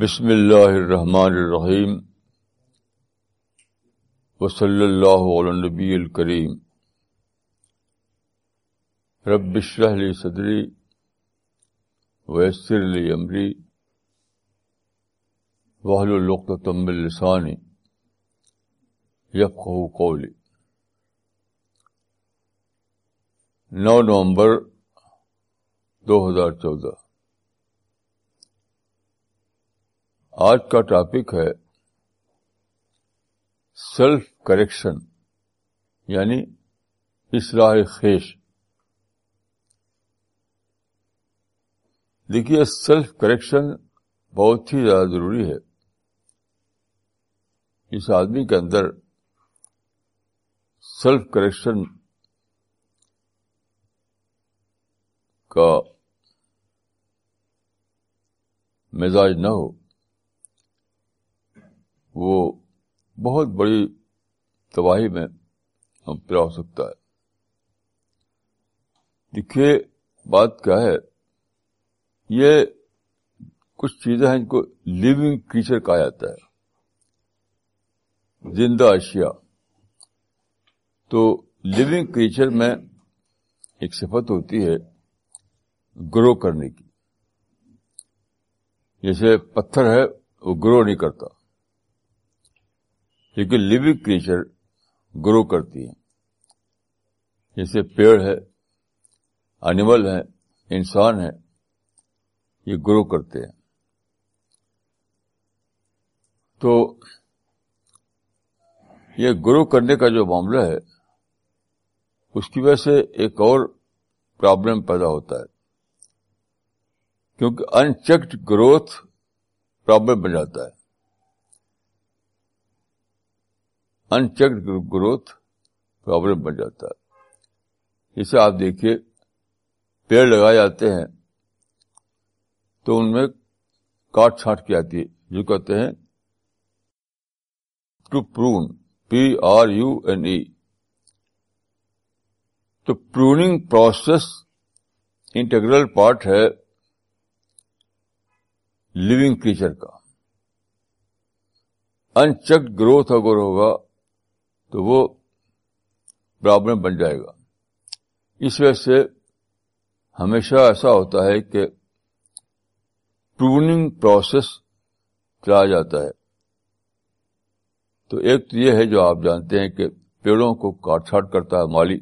بسم اللہ الرحمن الرحیم وصلی اللہ علی نبی الکریم رب اشرح لی صدری ویسر لی امری وحل واحل تمب السانی یفقہ قولی نو نومبر دو ہزار چودہ آج کا ٹاپک ہے سیلف کریکشن یعنی اصلاح خیش دیکھیے سیلف کریکشن بہت ہی زیادہ ضروری ہے اس آدمی کے اندر سیلف کریکشن کا مزاج نہ ہو وہ بہت بڑی تباہی میں مبتلا ہو سکتا ہے دیکھیے بات کیا ہے یہ کچھ چیزیں ہیں جن کو لونگ کریچر کہا جاتا ہے زندہ اشیاء تو لونگ کریچر میں ایک صفت ہوتی ہے گرو کرنے کی جیسے پتھر ہے وہ گرو نہیں کرتا لیونگ کریچر گرو کرتی ہے جیسے پیڑ ہے اینیمل ہے انسان ہے یہ گرو کرتے ہیں تو یہ گرو کرنے کا جو معاملہ ہے اس کی وجہ سے ایک اور پرابلم پیدا ہوتا ہے کیونکہ انچیکڈ گروتھ پرابلم بن جاتا ہے انچیکڈ گروتھ پرابلم بن جاتا ہے جیسے آپ دیکھیے پیڑ لگائے جاتے ہیں تو ان میں کاٹ چھانٹ کی آتی ہے جو کہتے ہیں to prune P R U N E تو پروننگ پروسیس انٹرگرل پارٹ ہے لونگ کریچر کا انچیکڈ گروتھ اگر ہوگا تو وہ پرابلم بن جائے گا اس وجہ سے ہمیشہ ایسا ہوتا ہے کہ ٹوننگ پروسیس چلا جاتا ہے تو ایک تو یہ ہے جو آپ جانتے ہیں کہ پیڑوں کو کاٹ چھاٹ کرتا ہے مالی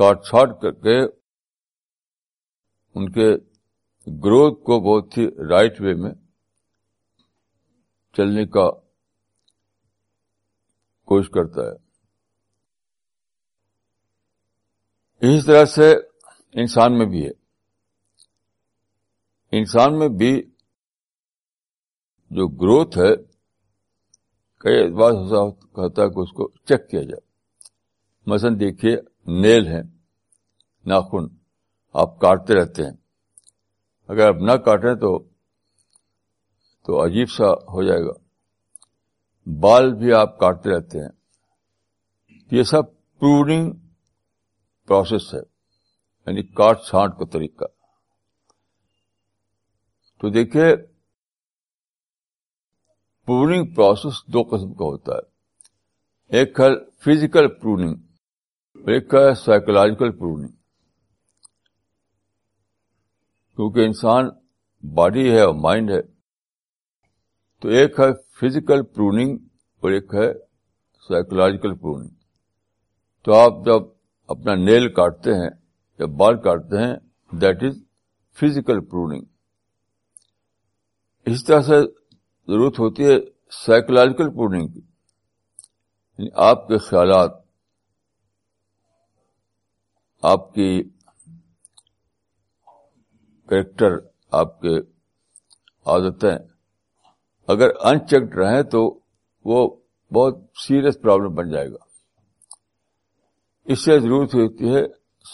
کاٹ چھاٹ کر کے ان کے گروتھ کو بہت ہی رائٹ وے میں چلنے کا کوشش کرتا ہے اسی طرح سے انسان میں بھی ہے انسان میں بھی جو گروتھ ہے کئی اعتبار کہتا ہے کہ اس کو چیک کیا جائے مثلا دیکھیے نیل ہے ناخن آپ کاٹتے رہتے ہیں اگر آپ نہ کاٹیں تو عجیب سا ہو جائے گا بال بھی آپ کاٹتے رہتے ہیں یہ سب پروننگ پروسیس ہے یعنی کاٹ چھانٹ کا طریقہ تو دیکھیے پروننگ پروسیس دو قسم کا ہوتا ہے ایک ہے فزیکل پروننگ ایک ہے سائیکولوجیکل پروننگ کیونکہ انسان باڈی ہے اور مائنڈ ہے تو ایک ہے فزیکل پروننگ اور ایک ہے سائیکولوجیکل پروننگ تو آپ جب اپنا نیل کاٹتے ہیں یا بال کاٹتے ہیں دیٹ از فزیکل پروننگ اس طرح سے ضرورت ہوتی ہے سائیکولوجیکل پروننگ کی یعنی آپ کے خیالات آپ کی کریکٹر آپ کے عادتیں اگر ان چیکڈ رہیں تو وہ بہت سیریس پرابلم بن جائے گا اس سے ضرورت ہوتی ہے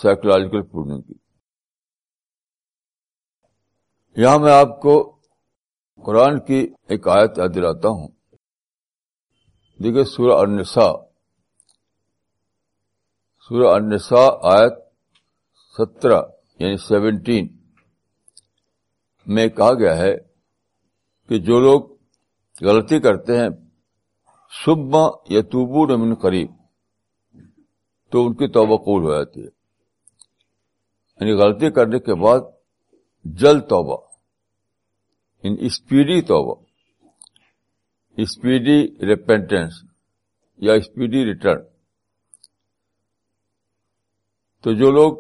سائکولوجیکل پروننگ کی یہاں میں آپ کو قرآن کی ایک آیت یاد دلاتا ہوں دیکھیے سورہ سورہ النساء آیت سترہ یعنی سیونٹین میں کہا گیا ہے کہ جو لوگ غلطی کرتے ہیں صبح یا من قریب تو ان کی توبہ قول ہو جاتی ہے یعنی غلطی کرنے کے بعد جلد توبہ ان یعنی اسپیڈی توبہ اسپیڈی ریپینٹینس یا اسپیڈی ریٹرن تو جو لوگ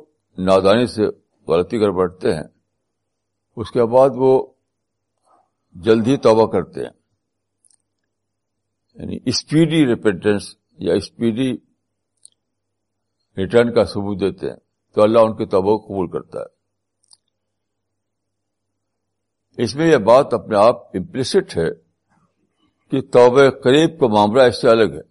نادانی سے غلطی کر بیٹھتے ہیں اس کے بعد وہ جلد ہی توبہ کرتے ہیں یعنی اسپیڈی ریپینٹنس یا اسپیڈی ریٹرن کا ثبوت دیتے ہیں تو اللہ ان کے توبہ کو قبول کرتا ہے اس میں یہ بات اپنے آپ امپلسٹ ہے کہ توبہ قریب کا معاملہ اس سے الگ ہے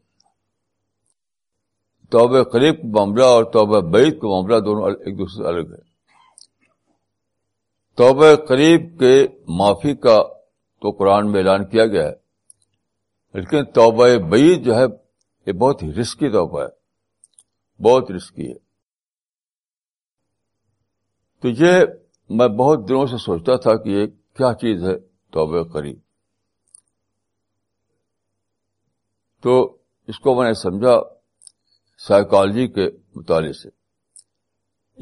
توبہ قریب کا معاملہ اور توبہ بعید کا معاملہ دونوں ایک دوسرے سے الگ ہے توبہ قریب کے معافی کا تو قرآن میں اعلان کیا گیا ہے لیکن توبہ بعید جو ہے یہ بہت ہی رسکی توبہ ہے بہت رسکی ہے تو یہ میں بہت دنوں سے سوچتا تھا کہ یہ کیا چیز ہے توبہ قریب تو اس کو میں نے سمجھا سائیکالوجی کے مطالعے سے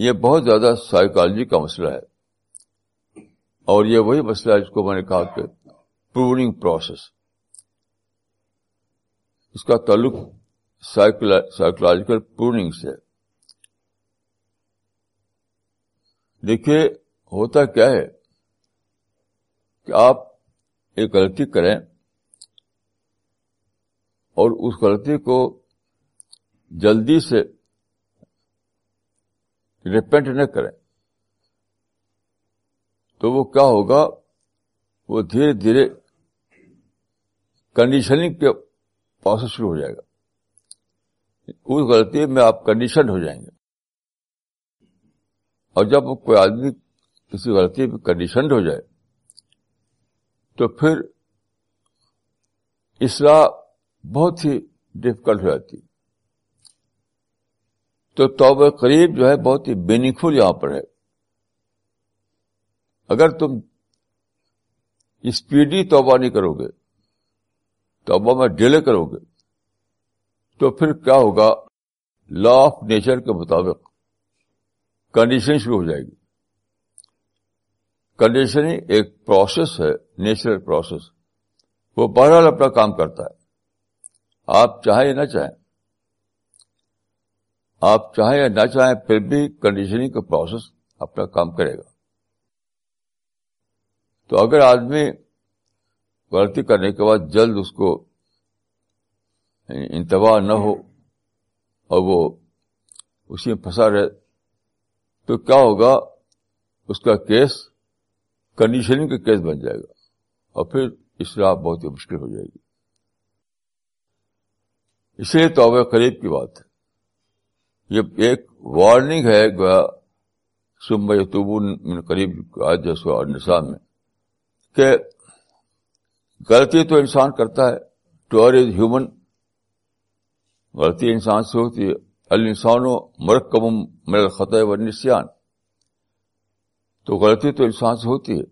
یہ بہت زیادہ سائیکالوجی کا مسئلہ ہے اور یہ وہی مسئلہ ہے جس کو میں نے کہا کہ پروننگ پروسیس اس کا تعلق سائیکولوجیکل پروننگ سے دیکھیے ہوتا کیا ہے کہ آپ ایک غلطی کریں اور اس غلطی کو جلدی سے ریپینٹ نہ کریں تو وہ کیا ہوگا وہ دھیرے دھیرے کنڈیشننگ کے پروسیس شروع ہو جائے گا اس غلطی میں آپ کنڈیشن ہو جائیں گے اور جب کوئی آدمی کسی غلطی میں کنڈیشنڈ ہو جائے تو پھر اصلاح بہت ہی ڈفیکلٹ ہو جاتی تو توبہ قریب جو ہے بہت ہی فل یہاں پر ہے اگر تم اسپیڈی توبہ نہیں کرو گے توبہ میں ڈیلے کرو گے تو پھر کیا ہوگا لا آف نیچر کے مطابق کنڈیشن شروع ہو جائے گی کنڈیشن ایک پروسیس ہے نیچرل پروسیس وہ بہرحال اپنا کام کرتا ہے آپ چاہیں یا نہ چاہیں آپ چاہیں یا نہ چاہیں پھر بھی کنڈیشن کا پروسیس اپنا کام کرے گا تو اگر آدمی غلطی کرنے کے بعد جلد اس کو انتباہ نہ ہو اور وہ اسی میں پھنسا رہے تو کیا ہوگا اس کا کیس کنڈیشننگ کا کیس بن جائے گا اور پھر اس آپ بہت ہی مشکل ہو جائے گی اس لیے تو بات ہے یہ ایک وارننگ ہے گویا صبئی قریب آج اور نسان میں کہ غلطی تو انسان کرتا ہے ٹور از ہیومن غلطی انسان سے ہوتی ہے السانوں مرکب مر خطۂ نسان تو غلطی تو انسان سے ہوتی ہے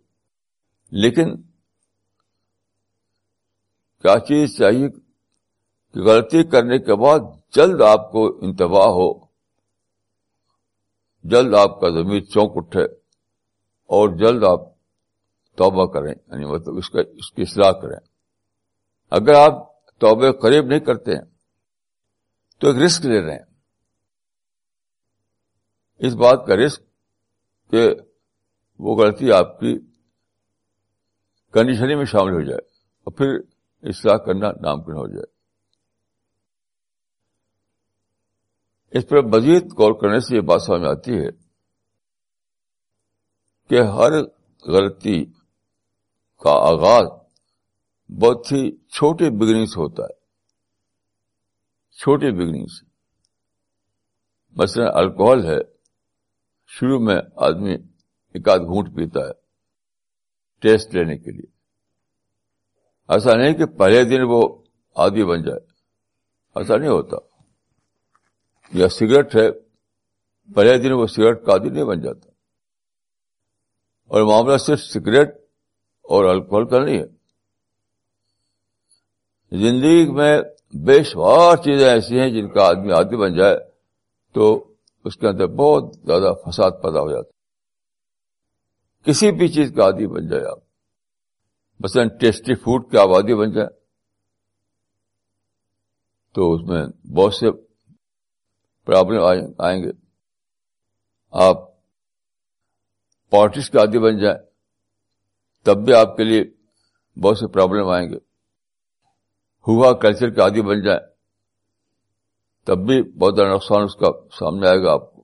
لیکن کیا چیز چاہیے کہ غلطی کرنے کے بعد جلد آپ کو انتباہ ہو جلد آپ کا زمین چونک اٹھے اور جلد آپ توبہ کریں یعنی مطلب اس کا اس کی اصلاح کریں اگر آپ توبہ قریب نہیں کرتے ہیں تو ایک رسک لے رہے ہیں اس بات کا رسک کہ وہ غلطی آپ کی کنڈیشنی میں شامل ہو جائے اور پھر اصلاح کرنا نامکن ہو جائے اس پر مزید غور کرنے سے یہ بات سمجھ آتی ہے کہ ہر غلطی کا آغاز بہت ہی چھوٹے بگننگ سے ہوتا ہے چھوٹے بگننگ سے مثلا الکوہل ہے شروع میں آدمی ایک آدھ گھونٹ پیتا ہے ٹیسٹ لینے کے لیے ایسا نہیں کہ پہلے دن وہ آدھی بن جائے ایسا نہیں ہوتا یا سگریٹ ہے پہلے دن وہ سگریٹ کا آدھی نہیں بن جاتا اور معاملہ صرف سگریٹ اور الکوہل کا نہیں ہے زندگی میں بے شمار چیزیں ایسی ہیں جن کا آدمی عادی بن جائے تو اس کے اندر بہت زیادہ فساد پیدا ہو جاتا کسی بھی چیز کا عادی بن جائے آپ مسئن ٹیسٹی فوڈ کے آپ بن جائے تو اس میں بہت سے پرابلم آئیں گے آپ پارٹیز کے عادی بن جائیں تب بھی آپ کے لیے بہت سے پرابلم آئیں گے ہوا کلچر کے عادی بن جائیں تب بھی بہت زیادہ نقصان اس کا سامنے آئے گا آپ کو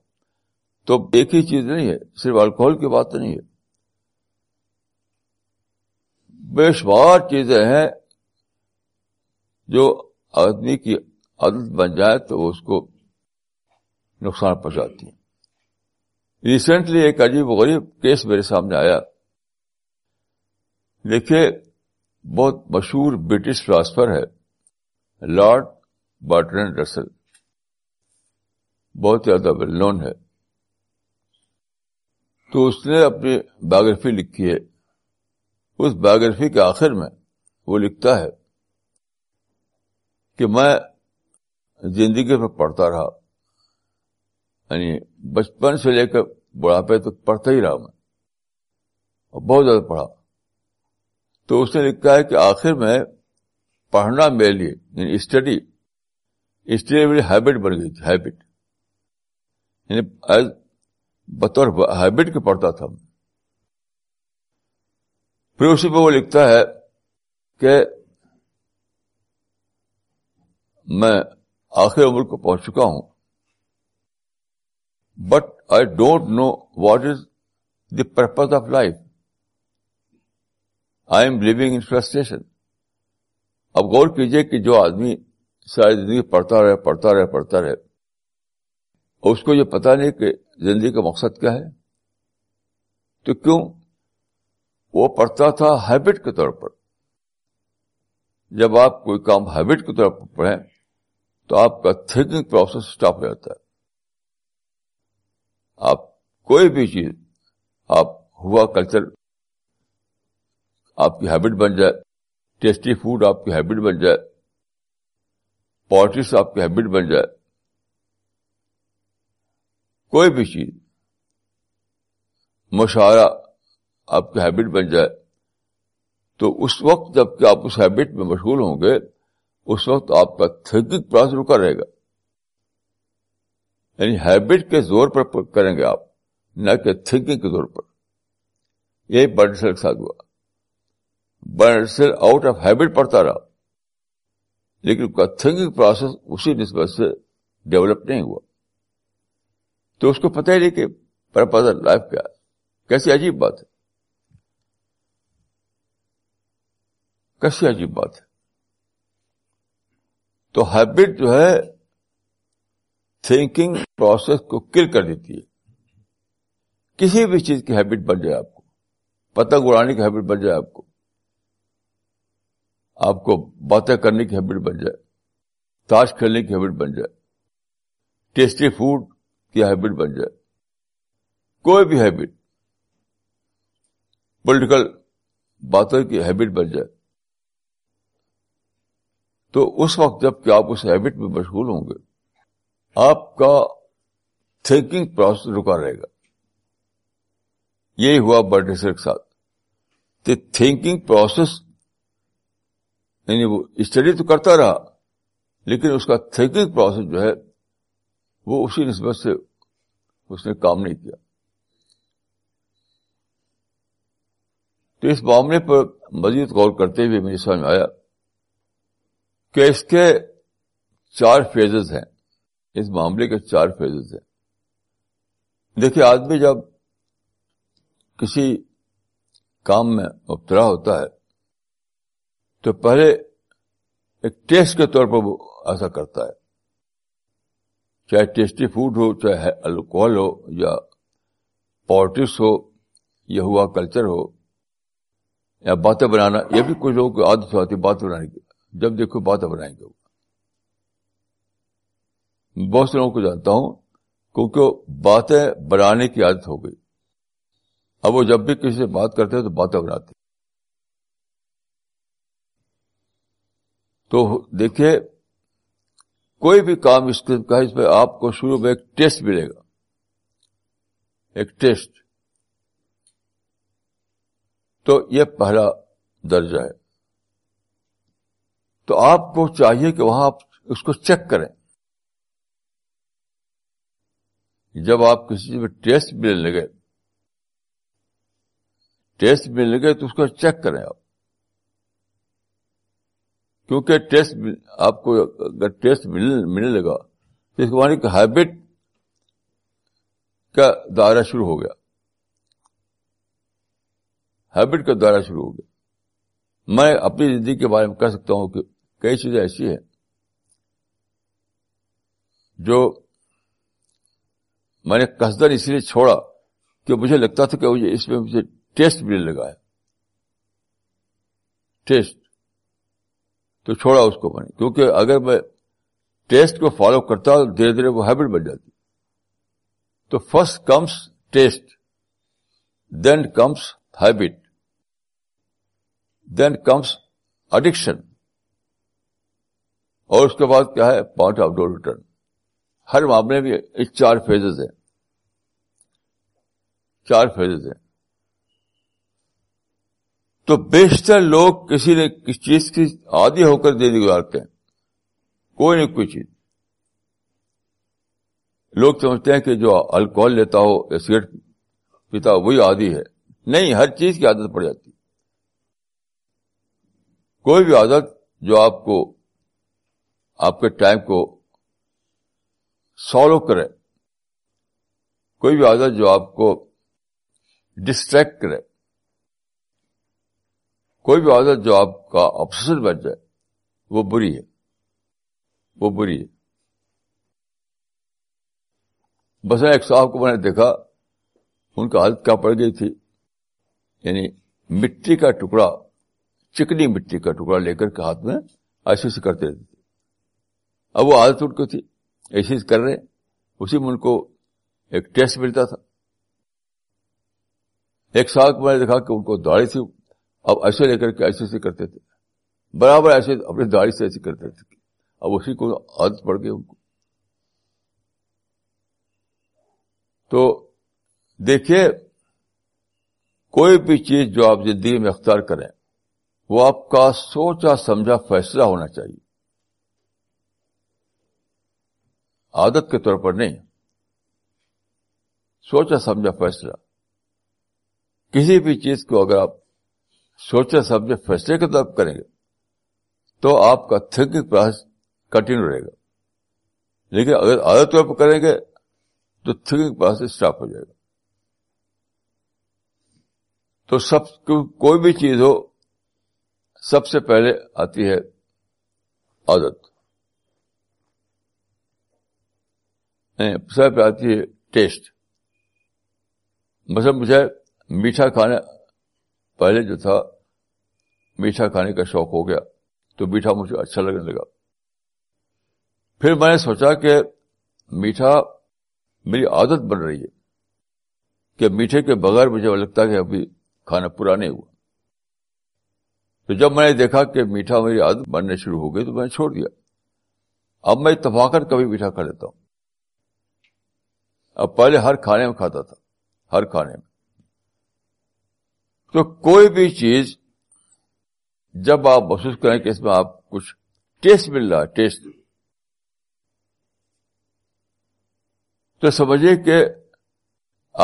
تو ایک ہی چیز نہیں ہے صرف الکوہل کی بات نہیں ہے بے شمار چیزیں ہیں جو آدمی کی عادت بن جائے تو اس کو نقصان پہنچاتی ہیں ریسنٹلی ایک عجیب غریب کیس میرے سامنے آیا دیکھیے بہت مشہور برٹش فلاسفر ہے لارڈ بارٹرن رسل بہت زیادہ ویل نون ہے تو اس نے اپنی بایوگرافی لکھی ہے اس بایوگرافی کے آخر میں وہ لکھتا ہے کہ میں زندگی میں پڑھتا رہا یعنی بچپن سے لے کر بڑھاپے تک تو پڑھتا ہی رہا میں اور بہت زیادہ پڑھا تو اس نے لکھا ہے کہ آخر میں پڑھنا میرے لیے یعنی اسٹڈی اسٹڈی میری ہیبٹ بن گئی تھی ہیبٹ یعنی ایز بطور ہیبٹ کے پڑھتا تھا پھر اسی پہ وہ لکھتا ہے کہ میں آخر عمر کو پہنچ چکا ہوں but I don't know what is the purpose of life I am living in frustration اب غور کیجیے کہ جو آدمی ساری زندگی پڑھتا رہے پڑھتا رہے پڑھتا رہے اس کو یہ پتا نہیں کہ زندگی کا مقصد کیا ہے تو کیوں وہ پڑھتا تھا ہیبٹ کے طور پر جب آپ کوئی کام ہیبٹ کے طور پر پڑھیں تو آپ کا تھنکنگ پروسیس اسٹاپ ہو جاتا ہے آپ کوئی بھی چیز آپ ہوا کلچر آپ کی ہیبٹ بن جائے ٹیسٹی فوڈ آپ کی ہیبٹ بن جائے پالٹکس آپ کی ہیبٹ بن جائے کوئی بھی چیز مشاعرہ آپ کی ہیبٹ بن جائے تو اس وقت جب کہ آپ اس ہیبٹ میں مشغول ہوں گے اس وقت آپ کا تھنکنگ پراس رکا رہے گا یعنی ہیبٹ کے زور پر کریں گے آپ نہ کہ تھنکنگ کے زور پر یہی یہ ساتھ ہوا بڑ آؤٹ آف ہیبٹ پڑتا رہا لیکن تھنکنگ پروسیس اسی نسبت سے ڈیولپ نہیں ہوا تو اس کو پتہ ہی نہیں کہ پر لائف کیا ہے کیسی عجیب بات ہے کیسی عجیب بات ہے تو ہیبٹ جو ہے تھنکنگ پروسیس کو کل کر دیتی ہے کسی بھی چیز کی ہیبٹ بن جائے آپ کو پتہ اڑانے کی ہیبٹ بن جائے آپ کو آپ کو باتیں کرنے کی ہیبٹ بن جائے تاش کھیلنے کی ہیبٹ بن جائے ٹیسٹی فوڈ کی ہیبٹ بن جائے کوئی بھی ہیبٹ پولیٹیکل باتوں کی ہیبٹ بن جائے تو اس وقت جب کہ آپ اس ہیبٹ میں مشغول ہوں گے آپ کا تھنکنگ پروسیس رکا رہے گا یہی ہوا برسر کے ساتھ تھنکنگ پروسیس یعنی وہ اسٹڈی تو کرتا رہا لیکن اس کا تھنکنگ پروسیس جو ہے وہ اسی نسبت سے اس نے کام نہیں کیا تو اس معاملے پر مزید غور کرتے ہوئے میری سمجھ میں آیا کہ اس کے چار فیزز ہیں اس معاملے کے چار فیزز ہیں دیکھیے آدمی جب کسی کام میں مبتلا ہوتا ہے تو پہلے ایک ٹیسٹ کے طور پر وہ ایسا کرتا ہے چاہے ٹیسٹی فوڈ ہو چاہے الکوہل ہو یا پالٹکس ہو یا ہوا کلچر ہو یا باتیں بنانا یہ بھی کچھ لوگوں کی عادت ہوتی ہے باتیں بنانے کی جب دیکھو باتیں بنائیں گے بہت سے لوگوں کو جانتا ہوں کیونکہ باتیں بنانے کی عادت ہو گئی اب وہ جب بھی کسی سے بات کرتے ہیں تو باتیں بناتے تو دیکھیے کوئی بھی کام اس قسم کا اس میں آپ کو شروع میں ایک ٹیسٹ ملے گا ایک ٹیسٹ تو یہ پہلا درجہ ہے تو آپ کو چاہیے کہ وہاں آپ اس کو چیک کریں جب آپ کسی چیز میں ٹیسٹ ملنے لگے ٹیسٹ ملنے لگے تو اس کو چیک کریں آپ کیونکہ ٹیسٹ آپ کو اگر ٹیسٹ ملنے لگا تو اس کو کہ ہیبٹ کا دائرہ شروع ہو گیا ہیبٹ کا دائرہ شروع ہو گیا میں اپنی زندگی کے بارے میں کہہ سکتا ہوں کہ کئی چیزیں ایسی ہیں جو میں نے کسدر اس لیے چھوڑا کہ مجھے لگتا تھا کہ اس میں مجھے ٹیسٹ ملنے لگا ہے ٹیسٹ تو چھوڑا اس کو بنے کیونکہ اگر میں ٹیسٹ کو فالو کرتا ہوں دھیرے دھیرے وہ ہیبٹ بن جاتی تو first comes taste then comes habit then comes addiction اور اس کے بعد کیا ہے پوائنٹ آف ڈور ریٹرن ہر معاملے میں چار فیزز ہیں چار فیزز ہیں تو بیشتر لوگ کسی نے کسی چیز کی عادی ہو کر دے گزارتے ہیں کوئی نہ کوئی چیز لوگ سمجھتے ہیں کہ جو الکوہل لیتا ہو یا سگریٹ پیتا ہو وہی عادی ہے نہیں ہر چیز کی عادت پڑ جاتی کوئی بھی عادت جو آپ کو آپ کے ٹائم کو سالو کرے کوئی بھی عادت جو آپ کو ڈسٹریکٹ کرے کوئی بھی عادت جو آپ کا آفسر بن جائے وہ بری ہے وہ بری ہے بس ایک صاحب کو میں نے دیکھا ان کا حالت کیا پڑ گئی تھی یعنی مٹی کا ٹکڑا چکنی مٹی کا ٹکڑا لے کر کے ہاتھ میں ایسے کرتے رہتے تھے اب وہ عادت اٹھ کے تھی ایسے کر رہے اسی میں ان کو ایک ٹیسٹ ملتا تھا ایک سال کو میں نے دیکھا کہ ان کو داڑھی تھی اب ایسے لے کر کے ایسے ایسے کرتے تھے برابر ایسے اپنی داڑھی سے ایسے کرتے تھے اب اسی کو عادت پڑ گئی ان کو تو دیکھیے کوئی بھی چیز جو آپ زندگی میں اختیار کریں وہ آپ کا سوچا سمجھا فیصلہ ہونا چاہیے عادت کے طور پر نہیں سوچا سمجھا فیصلہ کسی بھی چیز کو اگر آپ سوچے سمجھے فیصلے کے طور کریں گے تو آپ کا تھنکنگ پروسیس کنٹینیو رہے گا لیکن اگر عادت طور پر کریں گے تو تھنکنگ پروسیس اسٹاپ ہو جائے گا تو سب کوئی بھی چیز ہو سب سے پہلے آتی ہے عادت سب آتی ہے ٹیسٹ مطلب میٹھا کھانا پہلے جو تھا میٹھا کھانے کا شوق ہو گیا تو میٹھا مجھے اچھا لگنے لگا پھر میں نے سوچا کہ میٹھا میری عادت بن رہی ہے کہ میٹھے کے بغیر مجھے لگتا کہ ابھی کھانا پورا نہیں ہوا تو جب میں نے دیکھا کہ میٹھا میری عادت بننے شروع ہو گئی تو میں نے چھوڑ دیا اب میں اتفاقت کر کبھی میٹھا کھا لیتا ہوں اب پہلے ہر کھانے میں کھاتا تھا ہر کھانے میں تو کوئی بھی چیز جب آپ محسوس کریں کہ اس میں آپ کچھ ٹیسٹ مل رہا ٹیسٹ تو سمجھے کہ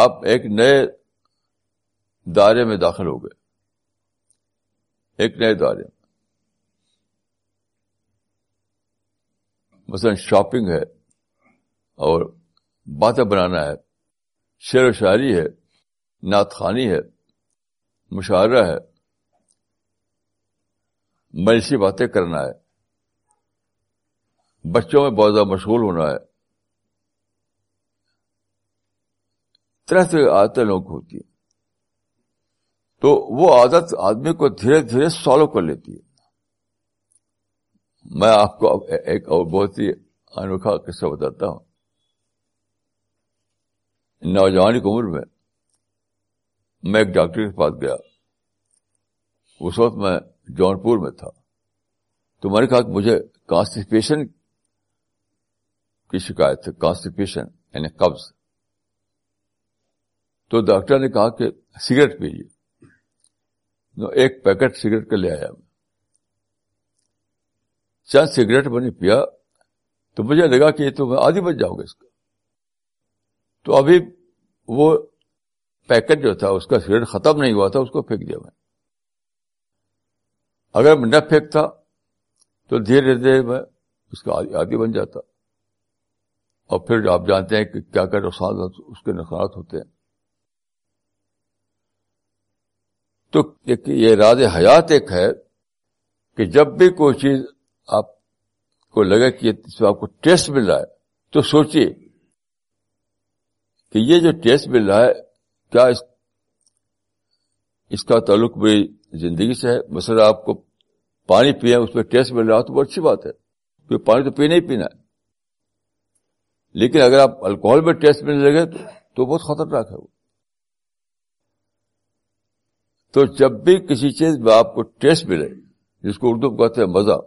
آپ ایک نئے دائرے میں داخل ہو گئے ایک نئے دائرے میں مثلا شاپنگ ہے اور باتیں بنانا ہے شعر و شاعری ہے نعت خانی ہے مشاعرہ ہے مجلسی باتیں کرنا ہے بچوں میں بہت زیادہ مشغول ہونا ہے طرح طرح عادتیں لوگوں کو ہوتی ہیں تو وہ عادت آدمی کو دھیرے دھیرے سالو کر لیتی ہے میں آپ کو ایک اور بہت ہی انوکھا قصہ بتاتا ہوں نوجوان کی عمر میں میں ایک ڈاکٹر کے پاس گیا اس وقت میں جون پور میں تھا تو میں نے کہا کہ مجھے کانسٹیپیشن کانسٹیپیشن کی شکایت ہے یعنی قبض تو ڈاکٹر نے کہا کہ سگریٹ پیجیے ایک پیکٹ سگریٹ کا لے آیا چند سگریٹ میں نے پیا تو مجھے لگا کہ یہ تو میں آدھی بچ جاؤں گا اس کا تو ابھی وہ پیکٹ جو تھا اس کا سگریٹ ختم نہیں ہوا تھا اس کو پھینک دیا میں اگر میں نہ پھینکتا تو دھیرے دھیرے میں اس کا عادی بن جاتا اور پھر آپ جانتے ہیں کہ کیا کیا نقصانات ہوتے ہیں تو یہ راز حیات ایک ہے کہ جب بھی کوئی چیز آپ کو لگے کہ اس میں آپ کو ٹیسٹ مل رہا ہے تو سوچیے کہ یہ جو ٹیسٹ مل رہا ہے کیا اس اس کا تعلق بھی زندگی سے ہے مسئلہ آپ کو پانی پیے اس میں ٹیسٹ مل رہا تو بہت اچھی بات ہے کیونکہ پانی تو پینا ہی پینا ہے لیکن اگر آپ الکوہل میں ٹیسٹ ملنے لگے تو بہت خطرناک ہے وہ تو جب بھی کسی چیز میں آپ کو ٹیسٹ ملے جس کو اردو کہتے ہیں مزہ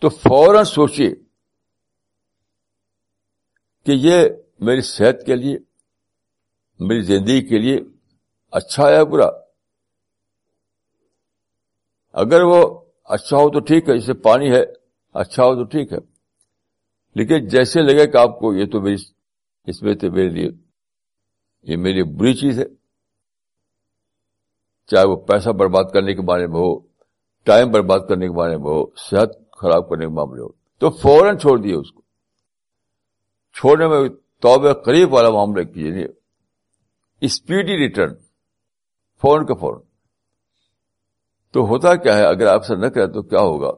تو فوراً سوچیے کہ یہ میری صحت کے لیے میری زندگی کے لیے اچھا ہے برا اگر وہ اچھا ہو تو ٹھیک ہے جیسے پانی ہے اچھا ہو تو ٹھیک ہے لیکن جیسے لگے کہ آپ کو یہ تو میری اس میں تو میرے لیے یہ میری بری چیز ہے چاہے وہ پیسہ برباد کرنے کے بارے میں ہو ٹائم برباد کرنے کے بارے میں ہو صحت خراب کرنے کے معاملے ہو تو فوراً چھوڑ دیے اس کو چھوڑنے میں قریب والا معاملہ کیجیے اسپیڈی یعنی ریٹرن فورن کا فورن تو ہوتا کیا ہے اگر آپ سے نہ کریں تو کیا ہوگا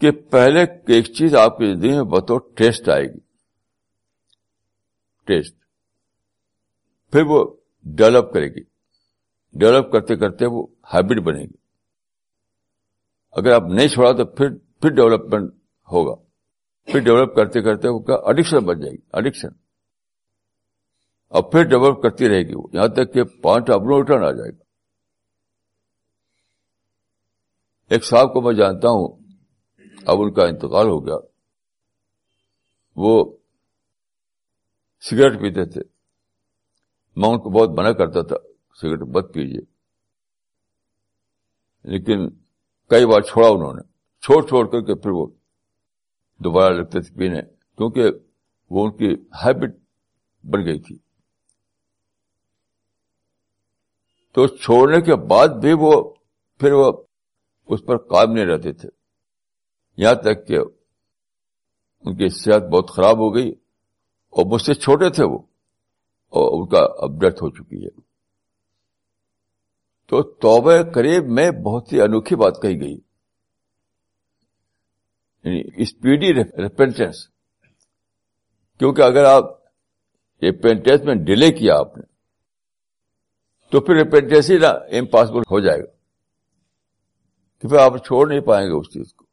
کہ پہلے ایک چیز آپ کی زندگی میں بطور ٹیسٹ آئے گی ٹیسٹ پھر وہ ڈیولپ کرے گی ڈیولپ کرتے کرتے وہ ہیبٹ بنے گی اگر آپ نہیں چھوڑا تو پھر پھر ڈیولپمنٹ ہوگا پھر ڈیولپ کرتے کرتے وہ کیا اڈکشن بن جائے گی اڈکشن اب پھر ڈیولپ کرتی رہے گی وہ یہاں تک کہ پوائنٹ آف نو ریٹرن آ جائے گا ایک صاحب کو میں جانتا ہوں اب ان کا انتقال ہو گیا وہ سگریٹ پیتے تھے میں ان کو بہت منع کرتا تھا سگریٹ بت پیجیے لیکن کئی بار چھوڑا انہوں نے چھوڑ چھوڑ کر کے پھر وہ دوبارہ لگتے تھے پینے کیونکہ وہ ان کی ہیبٹ بن گئی تھی تو چھوڑنے کے بعد بھی وہ پھر وہ اس پر قائم نہیں رہتے تھے یہاں تک کہ ان کی صحت بہت خراب ہو گئی اور مجھ سے چھوٹے تھے وہ اور ان کا اب ڈیتھ ہو چکی ہے تو توبہ قریب میں بہت ہی انوکھی بات کہی گئی یعنی اسپیڈی ریپینٹینس کیونکہ اگر آپ ریپینٹینس میں ڈیلے کیا آپ نے تو پھر ریپینٹینس ہی امپاسبل ہو جائے گا پھر آپ چھوڑ نہیں پائیں گے اس چیز کو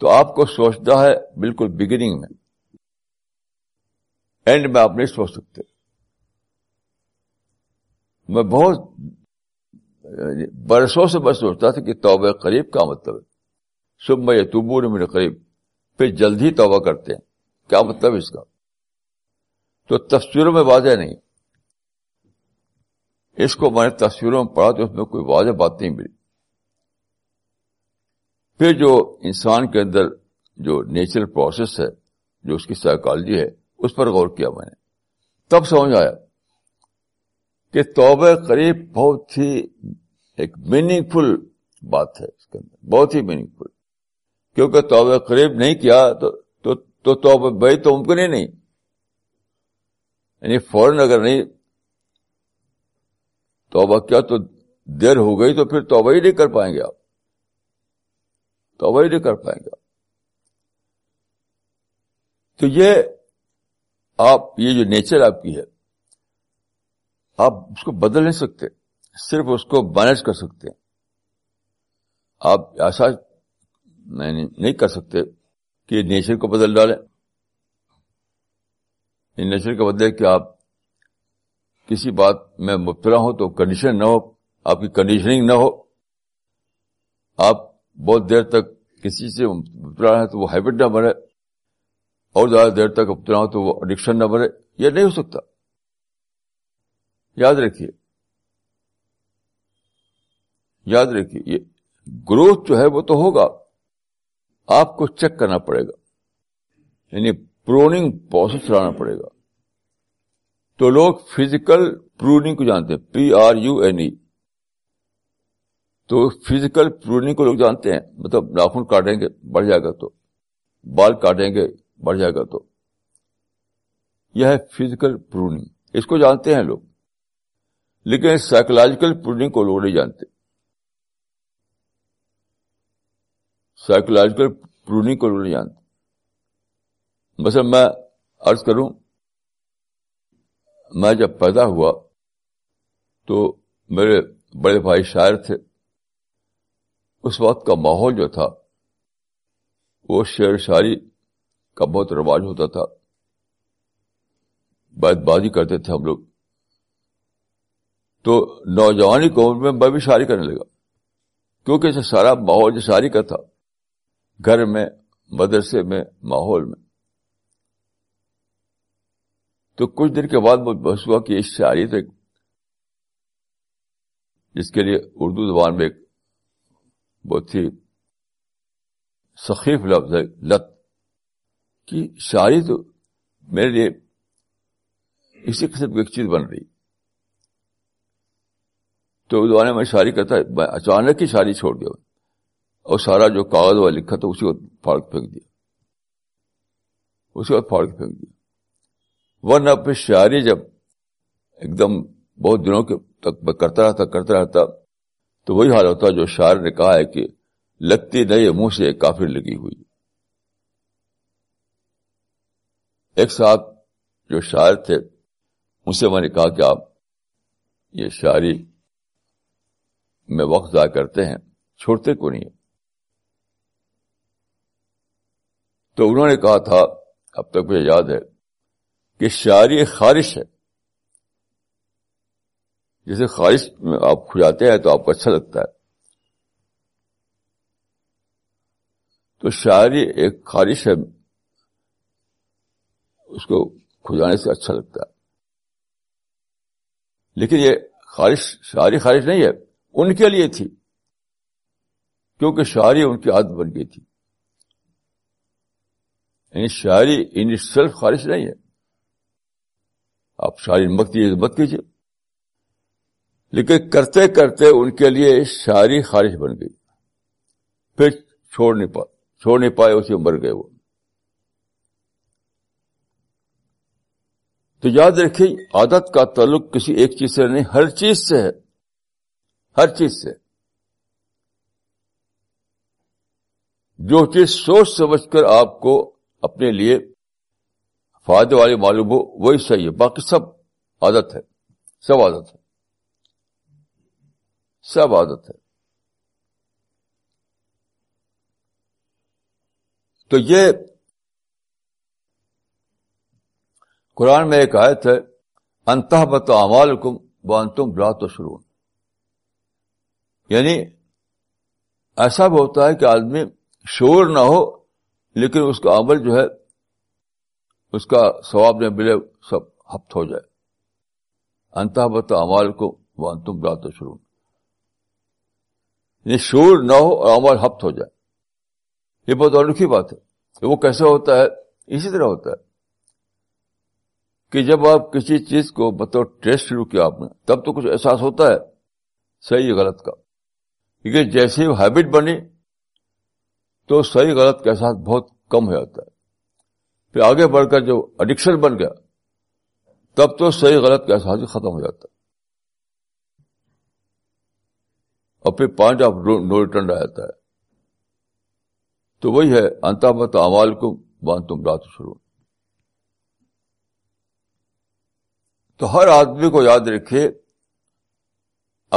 تو آپ کو سوچنا ہے بالکل بگننگ میں اینڈ میں آپ نہیں سوچ سکتے میں بہت یعنی برسوں سے سوچتا تھا کہ توبہ قریب کا مطلب صبح یہ تبو یا میرے قریب پھر جلد ہی توبہ کرتے ہیں کیا مطلب اس کا تو تصویروں میں واضح نہیں اس کو میں نے تصویروں میں پڑھا تو اس میں کوئی واضح بات نہیں ملی پھر جو انسان کے اندر جو نیچرل پروسیس ہے جو اس کی سائیکالوجی ہے اس پر غور کیا میں نے تب سمجھ آیا کہ توبہ قریب بہت ہی ایک میننگ فل بات ہے اس کے اندر بہت ہی میننگ فل کیونکہ توبہ قریب نہیں کیا تو توبہ بھائی تو ممکن ہی نہیں یعنی فورن اگر نہیں توبہ کیا تو دیر ہو گئی تو پھر توبہ ہی نہیں کر پائیں گے آپ توبہ ہی نہیں کر پائیں گے آپ تو یہ آپ یہ جو نیچر آپ کی ہے آپ اس کو بدل نہیں سکتے صرف اس کو مینج کر سکتے آپ ایسا یعنی نہیں کر سکتے کہ نیچر کو بدل ڈالیں نیچر کے بدلے کہ آپ کسی بات میں مبتلا ہو تو کنڈیشن نہ ہو آپ کی کنڈیشننگ نہ ہو آپ بہت دیر تک کسی سے مبتلا ہے تو وہ ہیبٹ نہ بنے اور زیادہ دیر تک مبتلا ہو تو وہ اڈکشن نہ بنے یہ نہیں ہو سکتا یاد رکھیے یاد رکھیے یہ گروتھ جو ہے وہ تو ہوگا آپ کو چیک کرنا پڑے گا یعنی پروننگ پروسیس چلانا پڑے گا تو لوگ فزیکل پروننگ کو جانتے ہیں P R U N E تو فزیکل پروننگ کو لوگ جانتے ہیں مطلب ناخن کاٹیں گے بڑھ جائے گا تو بال کاٹیں گے بڑھ جائے گا تو یہ ہے فزیکل پروننگ اس کو جانتے ہیں لوگ لیکن سائیکولوجیکل پروڈنگ کو لوگ نہیں جانتے سائیکولوجیکل پروڈنگ کو لوگ نہیں جانتے مثلا میں عرض کروں میں جب پیدا ہوا تو میرے بڑے بھائی شاعر تھے اس وقت کا ماحول جو تھا وہ شعر شاعری کا بہت رواج ہوتا تھا بیت بازی کرتے تھے ہم لوگ تو نوجوان ہی گو میں میں بھی شاعری کرنے لگا کیونکہ اسے سارا ماحول جو شاعری کا تھا گھر میں مدرسے میں ماحول میں تو کچھ دیر کے بعد مجھے بس ہوا کہ یہ شاعری تھے جس کے لیے اردو زبان میں ایک بہت ہی سخیف لفظ ہے لت کہ شاعری تو میرے لیے اسی قسم کی ایک چیز بن رہی تو اس زمانے میں شاعری کرتا میں اچانک ہی شاعری چھوڑ دیا اور سارا جو کاغذ وہ لکھا تھا اسی کو پھاڑ کے پھینک دیا اسی وقت پھاڑ کے پھینک دیا ورنہ پھر شاعری جب ایک دم بہت دنوں کے تک میں کرتا رہتا کرتا رہتا تو وہی حال ہوتا جو شاعر نے کہا ہے کہ لگتی نہیں منہ سے ایک کافر لگی ہوئی ایک صاحب جو شاعر تھے ان سے میں نے کہا کہ آپ یہ شاعری میں وقت ضائع کرتے ہیں چھوڑتے کو نہیں تو انہوں نے کہا تھا اب تک مجھے یاد ہے کہ شاعری خارش ہے جیسے خارش میں آپ کھجاتے ہیں تو آپ کو اچھا لگتا ہے تو شاعری ایک خارش ہے اس کو کھجانے سے اچھا لگتا ہے لیکن یہ خارش شاعری خارش نہیں ہے ان کے لیے تھی کیونکہ شاعری ان کی عادت بن گئی تھی یعنی شاعری ان سیلف خارش نہیں ہے آپ شاعری مت کیجیے مت کیجیے لیکن کرتے کرتے ان کے لیے شاعری خارش بن گئی پھر چھوڑ نہیں پا چھوڑ نہیں پائے اسے مر گئے وہ تو یاد رکھیں عادت کا تعلق کسی ایک چیز سے نہیں ہر چیز سے ہے ہر چیز سے جو چیز سوچ سمجھ کر آپ کو اپنے لیے فائدے والی معلوم ہو وہی صحیح ہے باقی سب عادت ہے سب عادت ہے سب عادت ہے تو یہ قرآن میں ایک آیت ہے انتہ بتا امال بان تم بلا تو شروع یعنی ایسا بھی ہوتا ہے کہ آدمی شور نہ ہو لیکن اس کا عمل جو ہے اس کا ثواب نہ ملے سب ہفت ہو جائے انتہا بت امال کو وہاں تم تو شروع یعنی شور نہ ہو اور عمل ہفت ہو جائے یہ بہت انوکھی بات ہے وہ کیسے ہوتا ہے اسی طرح ہوتا ہے کہ جب آپ کسی چیز کو بطور ٹیسٹ شروع کیا آپ نے تب تو کچھ احساس ہوتا ہے صحیح غلط کا جیسے وہ ہیبٹ بنی تو صحیح غلط کے ساتھ بہت کم ہو جاتا ہے پھر آگے بڑھ کر جو اڈکشن بن گیا تب تو صحیح غلط کے ساتھ ختم ہو جاتا ہے اور پھر پوائنٹ آف نو ریٹرن آ جاتا ہے تو وہی ہے انتا مت امال کو بان تم رات شروع تو ہر آدمی کو یاد رکھے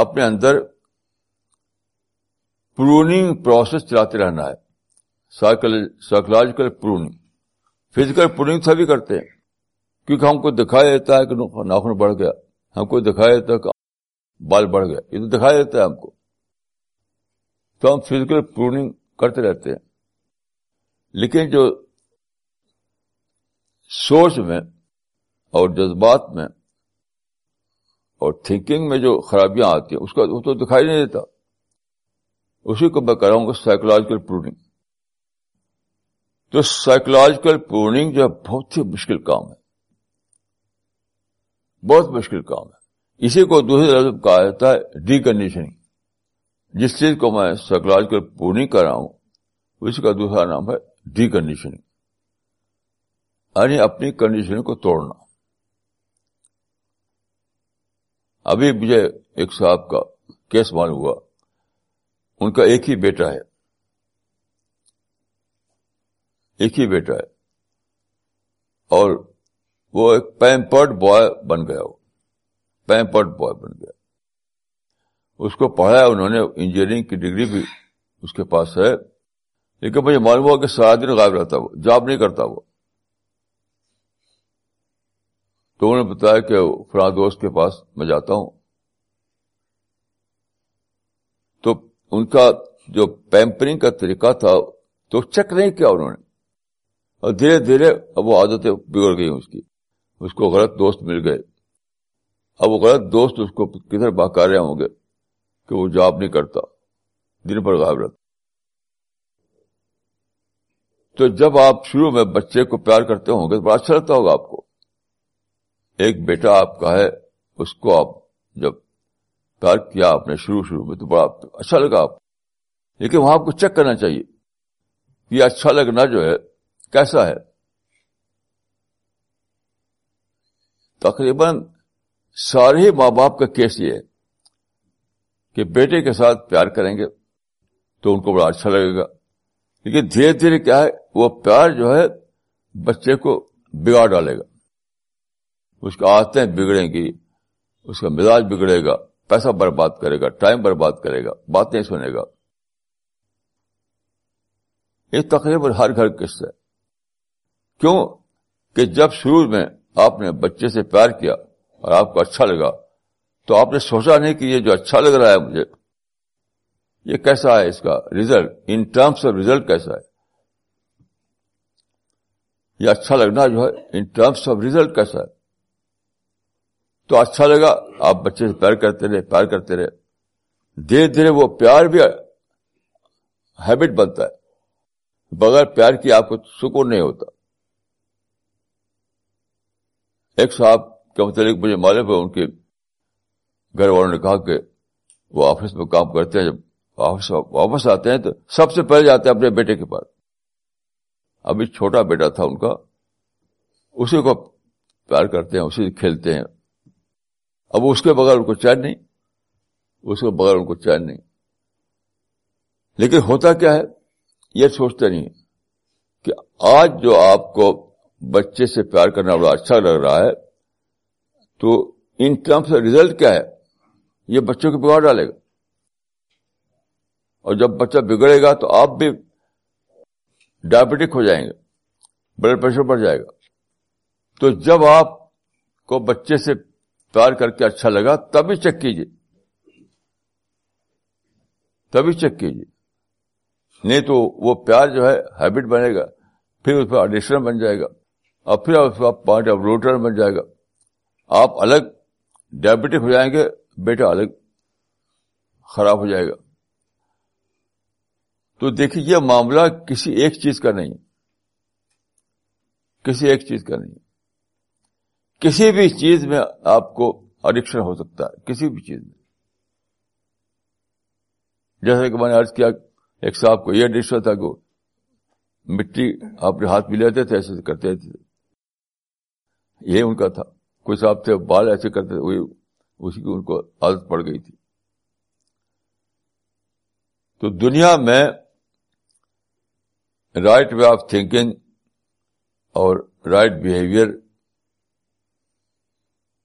اپنے اندر پروننگ پروسیس چلاتے رہنا ہے سائیکولوجیکل پروننگ فزیکل پروننگ سبھی کرتے ہیں کیونکہ ہم کو دکھایا دیتا ہے کہ ناخن بڑھ گیا ہم کو دکھایا دیتا ہے کہ بال بڑھ گیا یہ تو دکھایا دیتا ہے ہم کو تو ہم فزیکل پروننگ کرتے رہتے ہیں لیکن جو سوچ میں اور جذبات میں اور تھنکنگ میں جو خرابیاں آتی ہیں اس کا وہ تو دکھائی نہیں دیتا اسی کو میں کرا گا سائیکولوجیکل پروننگ تو سائیکولوجیکل پروننگ جو ہے بہت ہی مشکل کام ہے بہت مشکل کام ہے اسی کو دوسرے لفظ کہا جاتا ہے کنڈیشننگ جس چیز کو میں سائیکولوجیکل پروننگ کر رہا ہوں اس کا دوسرا نام ہے ڈی کنڈیشننگ یعنی اپنی کنڈیشن کو توڑنا ابھی مجھے ایک صاحب کا کیس ہوا ان کا ایک ہی بیٹا ہے ایک ہی بیٹا ہے اور وہ ایک پیمپرڈ بوائے بن گیا وہ پیمپرڈ بوائے بن گیا اس کو پڑھایا انہوں نے انجینئرنگ کی ڈگری بھی اس کے پاس ہے لیکن مجھے معلوم ہوا کہ سارا دن غائب رہتا وہ جاب نہیں کرتا وہ تو انہوں نے بتایا کہ فلاں دوست کے پاس میں جاتا ہوں ان کا جو پیمپرنگ کا طریقہ تھا تو چیک نہیں کیا انہوں نے اور دھیرے دھیرے اب وہ عادتیں بگڑ گئی اس اس کی کو غلط دوست مل گئے اب وہ غلط دوست اس بہ کا رہے ہوں گے کہ وہ جاب نہیں کرتا دن غائب گا تو جب آپ شروع میں بچے کو پیار کرتے ہوں گے تو بڑا اچھا لگتا ہوگا آپ کو ایک بیٹا آپ کا ہے اس کو آپ جب پیار کیا آپ نے شروع شروع میں تو بڑا اچھا لگا آپ لیکن وہاں آپ کو چیک کرنا چاہیے یہ اچھا لگنا جو ہے کیسا ہے تقریباً سارے ماں باپ کا کیس یہ ہے کہ بیٹے کے ساتھ پیار کریں گے تو ان کو بڑا اچھا لگے گا لیکن دھیرے دھیرے کیا ہے وہ پیار جو ہے بچے کو بگاڑ ڈالے گا اس کا عادتیں بگڑیں گی اس کا مزاج بگڑے گا پیسہ برباد کرے گا ٹائم برباد کرے گا بات نہیں سنے گا یہ تقریباً ہر گھر قصہ ہے کیوں کہ جب شروع میں آپ نے بچے سے پیار کیا اور آپ کو اچھا لگا تو آپ نے سوچا نہیں کہ یہ جو اچھا لگ رہا ہے مجھے یہ کیسا ہے اس کا result in terms of result کیسا ہے یہ اچھا لگنا جو ہے ان ٹرمس آف ریزلٹ کیسا ہے تو اچھا لگا آپ بچے سے پیار کرتے رہے پیار کرتے رہے دھیرے دھیرے وہ پیار بھی ہیبٹ بنتا ہے بغیر پیار کی آپ کو سکون نہیں ہوتا ایک صاحب کے متعلق مجھے معلوم ہے ان کے گھر والوں نے کہا کہ وہ آفس میں کام کرتے ہیں جب آفس واپس آتے ہیں تو سب سے پہلے جاتے ہیں اپنے بیٹے کے پاس ابھی چھوٹا بیٹا تھا ان کا اسی کو پیار کرتے ہیں اسی سے کھیلتے ہیں اب اس کے بغیر ان کو چین نہیں اس کے بغیر ان کو چین نہیں لیکن ہوتا کیا ہے یہ سوچتے نہیں کہ آج جو آپ کو بچے سے پیار کرنا بڑا اچھا لگ رہا ہے تو ان ٹرمس ریزلٹ کیا ہے یہ بچوں کے بغیر ڈالے گا اور جب بچہ بگڑے گا تو آپ بھی ڈائبٹک ہو جائیں گے بلڈ پریشر بڑھ جائے گا تو جب آپ کو بچے سے پیار کر کے اچھا لگا تبھی چیک کیجیے تبھی چیک کیجیے نہیں تو وہ پیار جو ہے ہیبٹ بنے گا پھر اس پہ آڈیشن بن جائے گا اور پھر اس پوائنٹ آف روٹر بن جائے گا آپ الگ ڈائبٹک ہو جائیں گے بیٹا الگ خراب ہو جائے گا تو دیکھیے یہ معاملہ کسی ایک چیز کا نہیں کسی ایک چیز کا نہیں کسی بھی چیز میں آپ کو اڈکشن ہو سکتا ہے کسی بھی چیز میں جیسا کہ میں نے عرض کیا ایک صاحب کو یہ ڈشر تھا کہ مٹی آپ نے ہاتھ میں لیتے تھے ایسے کرتے تھے یہ ان کا تھا کوئی صاحب تھے بال ایسے کرتے تھے وہی اسی کی ان کو عادت پڑ گئی تھی تو دنیا میں رائٹ وے آف تھنکنگ اور رائٹ بہیویئر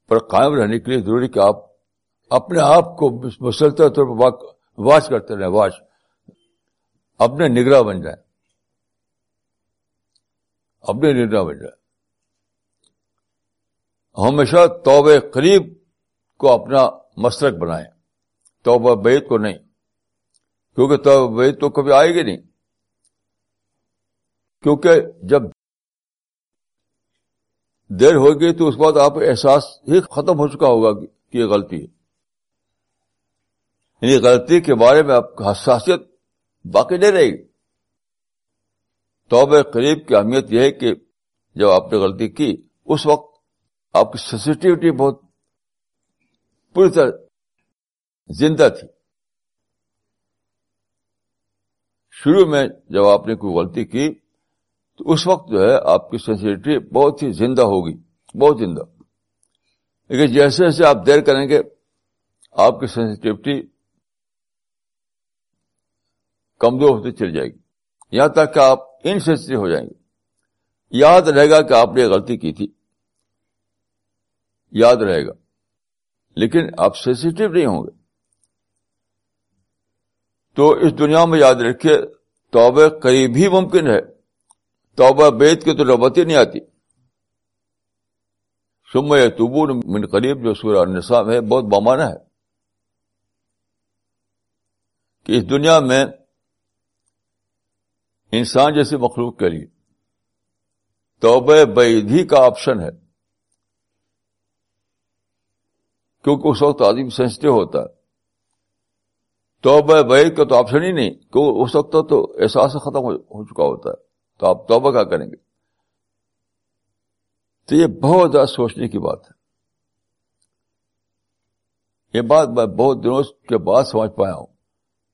پر قائم رہنے کے لیے ضروری کہ آپ اپنے آپ کو طور پر واش کرتے رہیں واش اپنے نگرا بن جائیں اپنے نگرا بن جائیں ہمیشہ توب قریب کو اپنا مسلک بنائیں توبہ بیت کو نہیں کیونکہ توبہ بیت تو کبھی آئے گی نہیں کیونکہ جب دیر ہو گئی تو اس بعد آپ احساس ہی ختم ہو چکا ہوگا کہ یہ غلطی ہے یعنی غلطی کے بارے میں آپ حساسیت باقی نہیں رہے گی توبہ قریب کی اہمیت یہ ہے کہ جب آپ نے غلطی کی اس وقت آپ کی سینسٹیوٹی بہت پوری طرح زندہ تھی شروع میں جب آپ نے کوئی غلطی کی تو اس وقت جو ہے آپ کی سینسٹیوٹی بہت ہی زندہ ہوگی بہت زندہ لیکن جیسے جیسے آپ دیر کریں گے آپ کی سینسٹیوٹی کمزور ہوتی چل جائے گی یہاں تک کہ آپ انسینسٹیو ہو جائیں گے یاد رہے گا کہ آپ نے غلطی کی تھی یاد رہے گا لیکن آپ سینسیٹیو نہیں ہوں گے تو اس دنیا میں یاد رکھیے توبہ قریب ہی ممکن ہے توبہ بیت کی تو نوبت ہی نہیں آتی سم تب من قریب جو سورہ نصاب ہے بہت بامانا ہے کہ اس دنیا میں انسان جیسے مخلوق کے لیے توبہ ہی کا آپشن ہے کیونکہ اس وقت عظیم سینسٹیو ہوتا ہے توبہ بید کا تو آپشن ہی نہیں کیونکہ اس وقت تو احساس ختم ہو چکا ہوتا ہے تو آپ توبہ کا کریں گے تو یہ بہت زیادہ سوچنے کی بات ہے یہ بات میں بہت دنوں کے بعد سمجھ پایا ہوں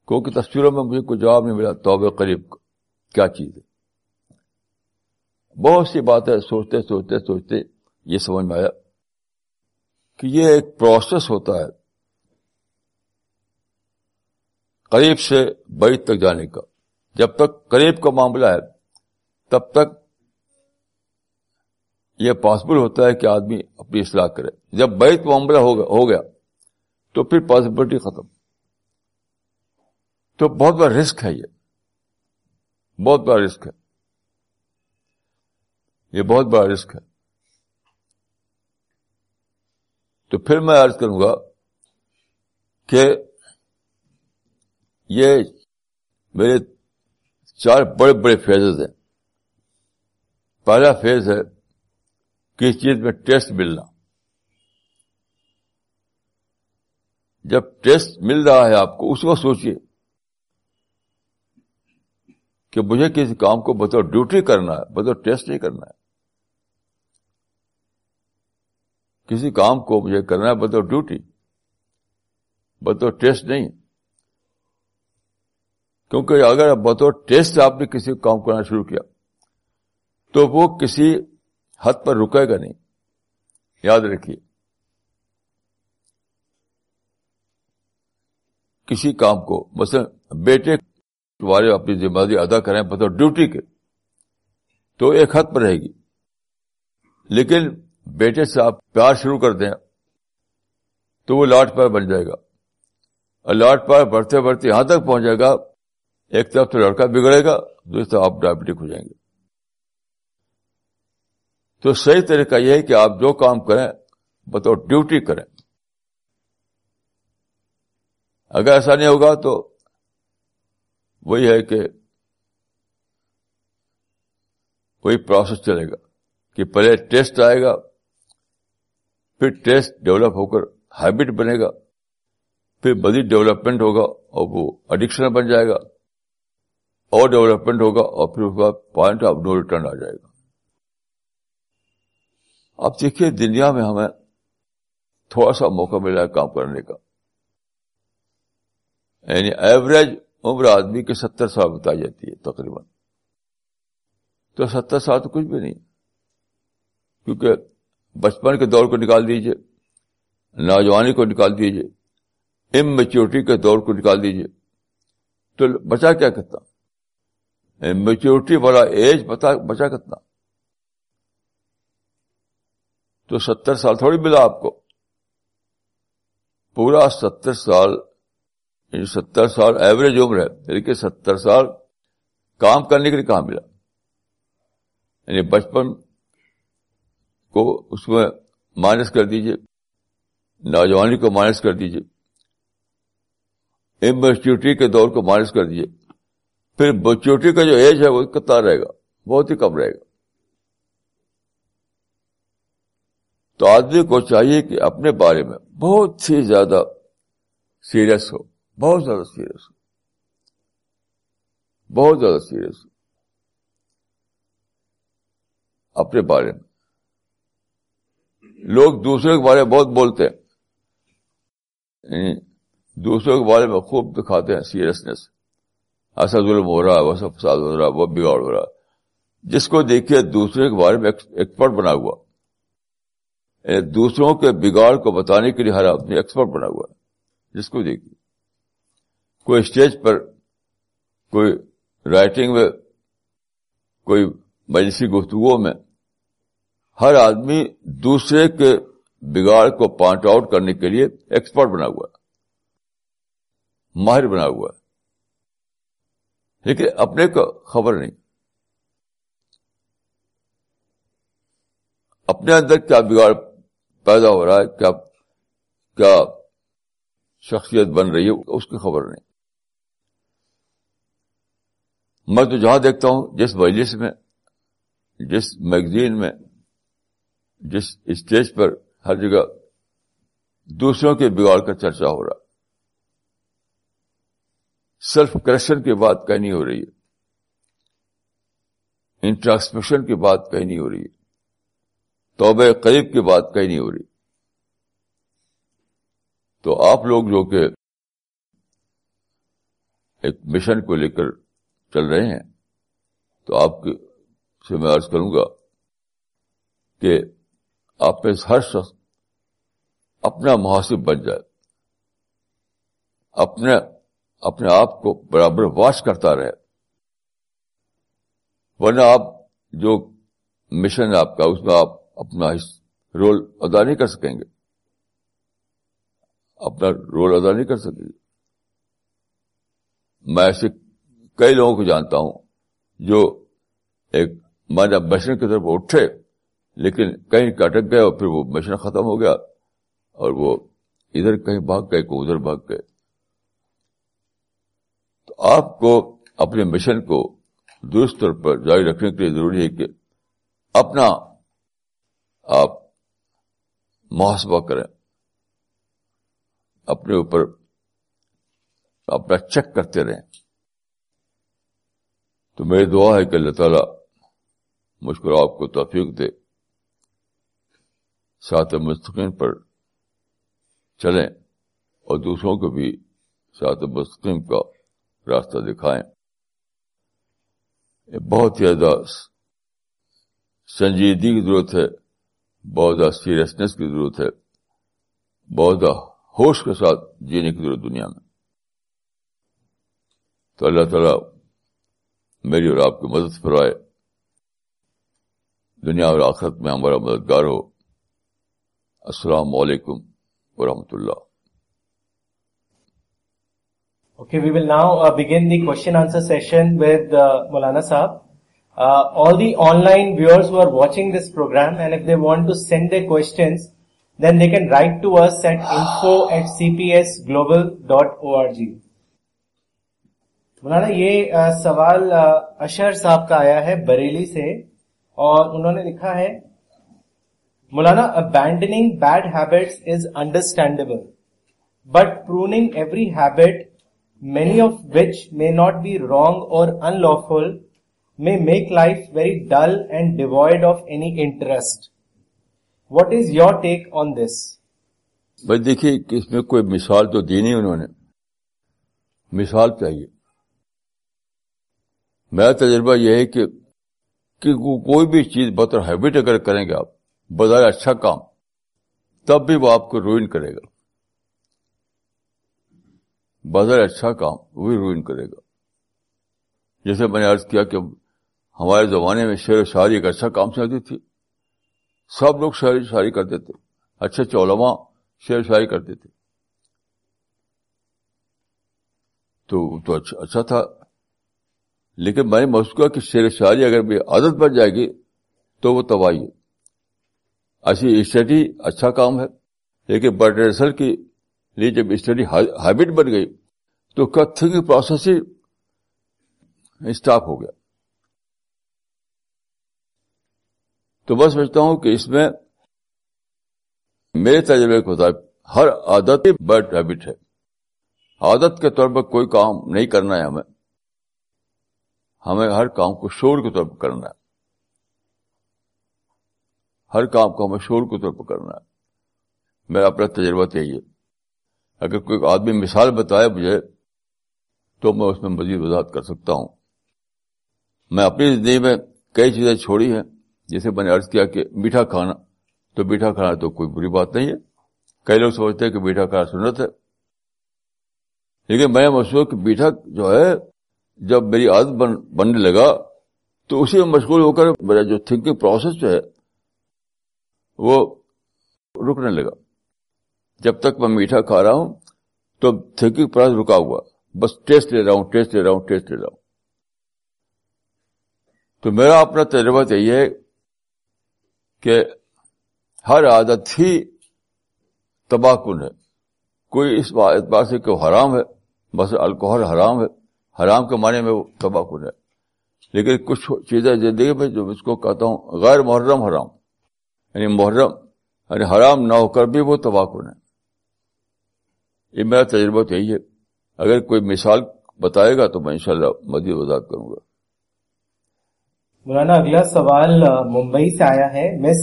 کیونکہ تصویروں میں مجھے کوئی جواب نہیں ملا توبہ قریب کیا چیز ہے بہت سی بات ہے سوچتے سوچتے سوچتے یہ سمجھ میں آیا کہ یہ ایک پروسیس ہوتا ہے قریب سے بعید تک جانے کا جب تک قریب کا معاملہ ہے تب تک یہ پاسبل ہوتا ہے کہ آدمی اپنی اصلاح کرے جب بیت معاملہ ہو گیا تو پھر پاسبلٹی ختم تو بہت بڑا رسک ہے یہ بہت بڑا رسک ہے یہ بہت بڑا رسک ہے تو پھر میں عرض کروں گا کہ یہ میرے چار بڑے بڑے فیزز ہیں پہلا فیز ہے کس چیز میں ٹیسٹ ملنا جب ٹیسٹ مل رہا ہے آپ کو اس وقت سوچیے کہ مجھے کسی کام کو بطور ڈیوٹی کرنا ہے بطور ٹیسٹ نہیں کرنا ہے کسی کام کو مجھے کرنا ہے بطور ڈیوٹی بطور ٹیسٹ نہیں کیونکہ اگر بطور ٹیسٹ آپ نے کسی کام کرنا شروع کیا تو وہ کسی حد پر رکے گا نہیں یاد رکھیے کسی کام کو مثلا بیٹے والے اپنی ذمہ داری ادا کریں پتہ ڈیوٹی کے تو ایک حد پر رہے گی لیکن بیٹے سے آپ پیار شروع کر دیں تو وہ لاٹ پار بن جائے گا اور لاٹ پار بڑھتے بڑھتے یہاں تک پہنچ جائے گا ایک طرف تو لڑکا بگڑے گا دوسری طرف آپ ڈائبٹک ہو جائیں گے تو صحیح طریقہ یہ ہے کہ آپ جو کام کریں بتاؤ ڈیوٹی کریں اگر ایسا نہیں ہوگا تو وہی ہے کہ وہی پروسیس چلے گا کہ پہلے ٹیسٹ آئے گا پھر ٹیسٹ ڈیولپ ہو کر ہیبٹ بنے گا پھر بدی ڈیولپمنٹ ہوگا اور وہ اڈکشن بن جائے گا اور ڈیولپمنٹ ہوگا اور پھر اس کا پوائنٹ آف نو ریٹرن آ جائے گا اب دیکھیے دنیا میں ہمیں تھوڑا سا موقع ملا ہے کام کرنے کا یعنی ایوریج عمر آدمی کے ستر سال بتائی جاتی ہے تقریباً تو ستر سال تو کچھ بھی نہیں کیونکہ بچپن کے دور کو نکال دیجئے نوجوانی کو نکال دیجئے ام میچیورٹی کے دور کو نکال دیجئے تو بچا کیا کرتا میچورٹی والا ایج بچا کرتا تو ستر سال تھوڑی ملا آپ کو پورا ستر سال یعنی ستر سال ایوریج عمر ہے لیکن ستر سال کام کرنے کے لیے کہاں ملا یعنی بچپن کو اس میں مائنس کر دیجیے نوجوانی کو مائنس کر دیجیے امبچری کے دور کو مائنس کر دیجیے پھر بچی کا جو ایج ہے وہ کتنا رہے گا بہت ہی کم رہے گا تو آدمی کو چاہیے کہ اپنے بارے میں بہت ہی زیادہ سیریس ہو بہت زیادہ سیریس ہو بہت زیادہ سیریس ہو اپنے بارے میں لوگ دوسرے کے بارے میں بہت بولتے ہیں یعنی دوسروں کے بارے میں خوب دکھاتے ہیں سیریسنیس ایسا ظلم ہو رہا ہے ویسا فساد ہو رہا ہے وہ بگاڑ ہو رہا ہے جس کو دیکھیے دوسرے کے بارے میں ایکسپرٹ بنا ہوا یعنی دوسروں کے بگاڑ کو بتانے کے لیے ہر آدمی ایکسپرٹ بنا ہوا ہے جس کو دیکھیے کوئی اسٹیج پر کوئی رائٹنگ میں کوئی مجلسی گفتگو میں ہر آدمی دوسرے کے بگاڑ کو پوائنٹ آؤٹ کرنے کے لیے ایکسپرٹ بنا ہوا ہے ماہر بنا ہوا ہے لیکن اپنے کو خبر نہیں اپنے اندر کیا بگاڑ پیدا ہو رہا ہے کیا کیا شخصیت بن رہی ہے اس کی خبر نہیں میں تو جہاں دیکھتا ہوں جس مجلس میں جس میگزین میں جس اسٹیج پر ہر جگہ دوسروں کے بگاڑ کا چرچا ہو رہا سیلف کریکشن کی بات کہیں انٹراسپیکشن کی بات کہیں توبہ قریب کی بات کہیں نہیں ہو رہی تو آپ لوگ جو کہ ایک مشن کو لے کر چل رہے ہیں تو آپ سے میں عرض کروں گا کہ آپ میں ہر شخص اپنا محاسب بن جائے اپنے اپنے آپ کو برابر واش کرتا رہے ورنہ آپ جو مشن ہے آپ کا اس میں آپ اپنا رول ادا نہیں کر سکیں گے اپنا رول ادا نہیں کر سکیں گے میں ایسے کئی لوگوں کو جانتا ہوں جو ایک مانا مشن کی طرف اٹھے لیکن کہیں کٹک گئے اور پھر وہ مشن ختم ہو گیا اور وہ ادھر کہیں بھاگ گئے کو ادھر بھاگ گئے تو آپ کو اپنے مشن کو درست طور پر جاری رکھنے کے لیے ضروری ہے کہ اپنا آپ محاسبہ کریں اپنے اوپر اپنا چیک کرتے رہیں تو میری دعا ہے کہ اللہ تعالیٰ مجھ کو آپ کو توفیق دے ساتھ مستقین پر چلیں اور دوسروں کو بھی ساتھ مستقیم کا راستہ دکھائیں بہت ہی زیادہ سنجیدگی کی ضرورت ہے بہت زیادہ سیریسنیس کی ضرورت ہے بہت زیادہ ہوش کے ساتھ جینے کی ضرورت دنیا میں تو اللہ تعالیٰ میری اور آپ کی مدد فرائے دنیا اور آخرت میں ہمارا مددگار ہو السلام علیکم ورحمۃ اللہ وی ول ناؤن دی ود مولانا صاحب uh, all the online viewers who are watching this program and if they want to send their questions then they can write to us at info at cpsglobal.org مولانا یہ uh, سوال uh, Ashhar صاحب کا آیا ہے بریلی سے اور انہوں نے لکھا ہے Maulana abandoning bad habits is understandable but pruning every habit many of which may not be wrong or unlawful may make life very dull and devoid of any interest. What is your take on this? بھائی دیکھیے کہ اس میں کوئی مثال تو دی نہیں انہوں نے مثال چاہیے میرا تجربہ یہ ہے کہ, کہ کوئی بھی چیز بطور ہیبٹ اگر کریں گے آپ بظاہر اچھا کام تب بھی وہ آپ کو روئن کرے گا بظاہر اچھا کام وہ روئن کرے گا جیسے میں نے عرض کیا کہ ہمارے زمانے میں شعر و شاعری ایک اچھا کام چلتی تھی سب لوگ شعر و شاعری کرتے تھے اچھے چولما شعر و شاعری کرتے تھے تو تو اچھا اچھا تھا لیکن میں نے محسوس کیا کہ شعر و شاعری اگر بھی عادت بن جائے گی تو وہ تباہی ہے ایسی اسٹڈی اچھا کام ہے لیکن ریسل کے لیے جب اسٹڈی ہیبٹ بن گئی تو کتھنگ پروسیس ہی اسٹاپ ہو گیا تو میں سمجھتا ہوں کہ اس میں میرے تجربے کے مطابق ہر عادت بیڈ ہیبٹ ہے عادت کے طور پر کوئی کام نہیں کرنا ہے ہمیں ہمیں ہر کام کو شور کے طور پر کرنا ہے ہر کام کو ہمیں شور کے طور پر کرنا ہے میرا اپنا تجربہ یہی ہے اگر کوئی آدمی مثال بتائے مجھے تو میں اس میں مزید وضاحت کر سکتا ہوں میں اپنی زندگی میں کئی چیزیں چھوڑی ہیں جیسے میں نے عرض کیا کہ میٹھا کھانا تو میٹھا کھانا تو کوئی بری بات نہیں ہے کئی لوگ سمجھتے کہ میٹھا کھانا سنت ہے لیکن میں مشہور کہ میٹھا جو ہے جب میری عادت بن, بننے لگا تو اسی میں مشغول ہو کر میرا جو تھنکنگ پروسیس جو ہے وہ رکنے لگا جب تک میں میٹھا کھا رہا ہوں تو تھنکنگ پروسیس رکا ہوا بس ٹیسٹ لے رہا ہوں ٹیسٹ لے رہا ہوں ٹیسٹ لے رہا ہوں تو میرا اپنا تجربہ یہی ہے کہ ہر عادت ہی تباہ کن ہے کوئی اس اعتبار سے کہ وہ حرام ہے بس الکوہل حرام ہے حرام کے معنی میں وہ تباہ کن ہے لیکن کچھ چیزیں زندگی میں جو اس کو کہتا ہوں غیر محرم حرام یعنی محرم یعنی حرام نہ ہو کر بھی وہ تباہ کن ہے یہ میرا تجربہ تو یہی ہے اگر کوئی مثال بتائے گا تو میں انشاءاللہ شاء اللہ مزید وضاحت کروں گا مولانا اگلا سوال ممبئی سے آیا ہے مس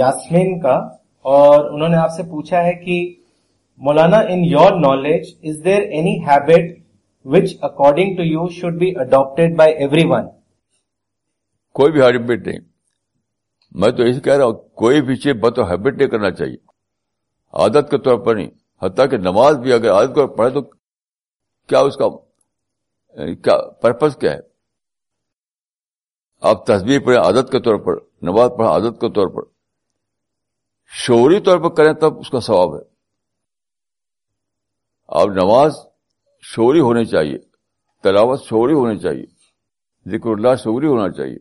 یاسمین کا اور انہوں نے آپ سے پوچھا ہے کہ مولانا in your knowledge is there any habit which according to you should be adopted by everyone کوئی بھی ہیبٹ نہیں میں تو یہی کہہ رہا ہوں کوئی بھی چیز بت ہیبٹ نہیں کرنا چاہیے عادت کے طور پر نہیں حتیٰ کہ نماز بھی اگر عادت کو پڑھے تو کیا اس کا پرپز یعنی کیا ہے آپ تصویر پڑھیں عادت کے طور پر نماز پڑھیں عادت کے طور پر شعوری طور پر کریں تب اس کا ثواب ہے آپ نماز شوری ہونی چاہیے تلاوت شوری ہونی چاہیے ذکر اللہ شوری ہونا چاہیے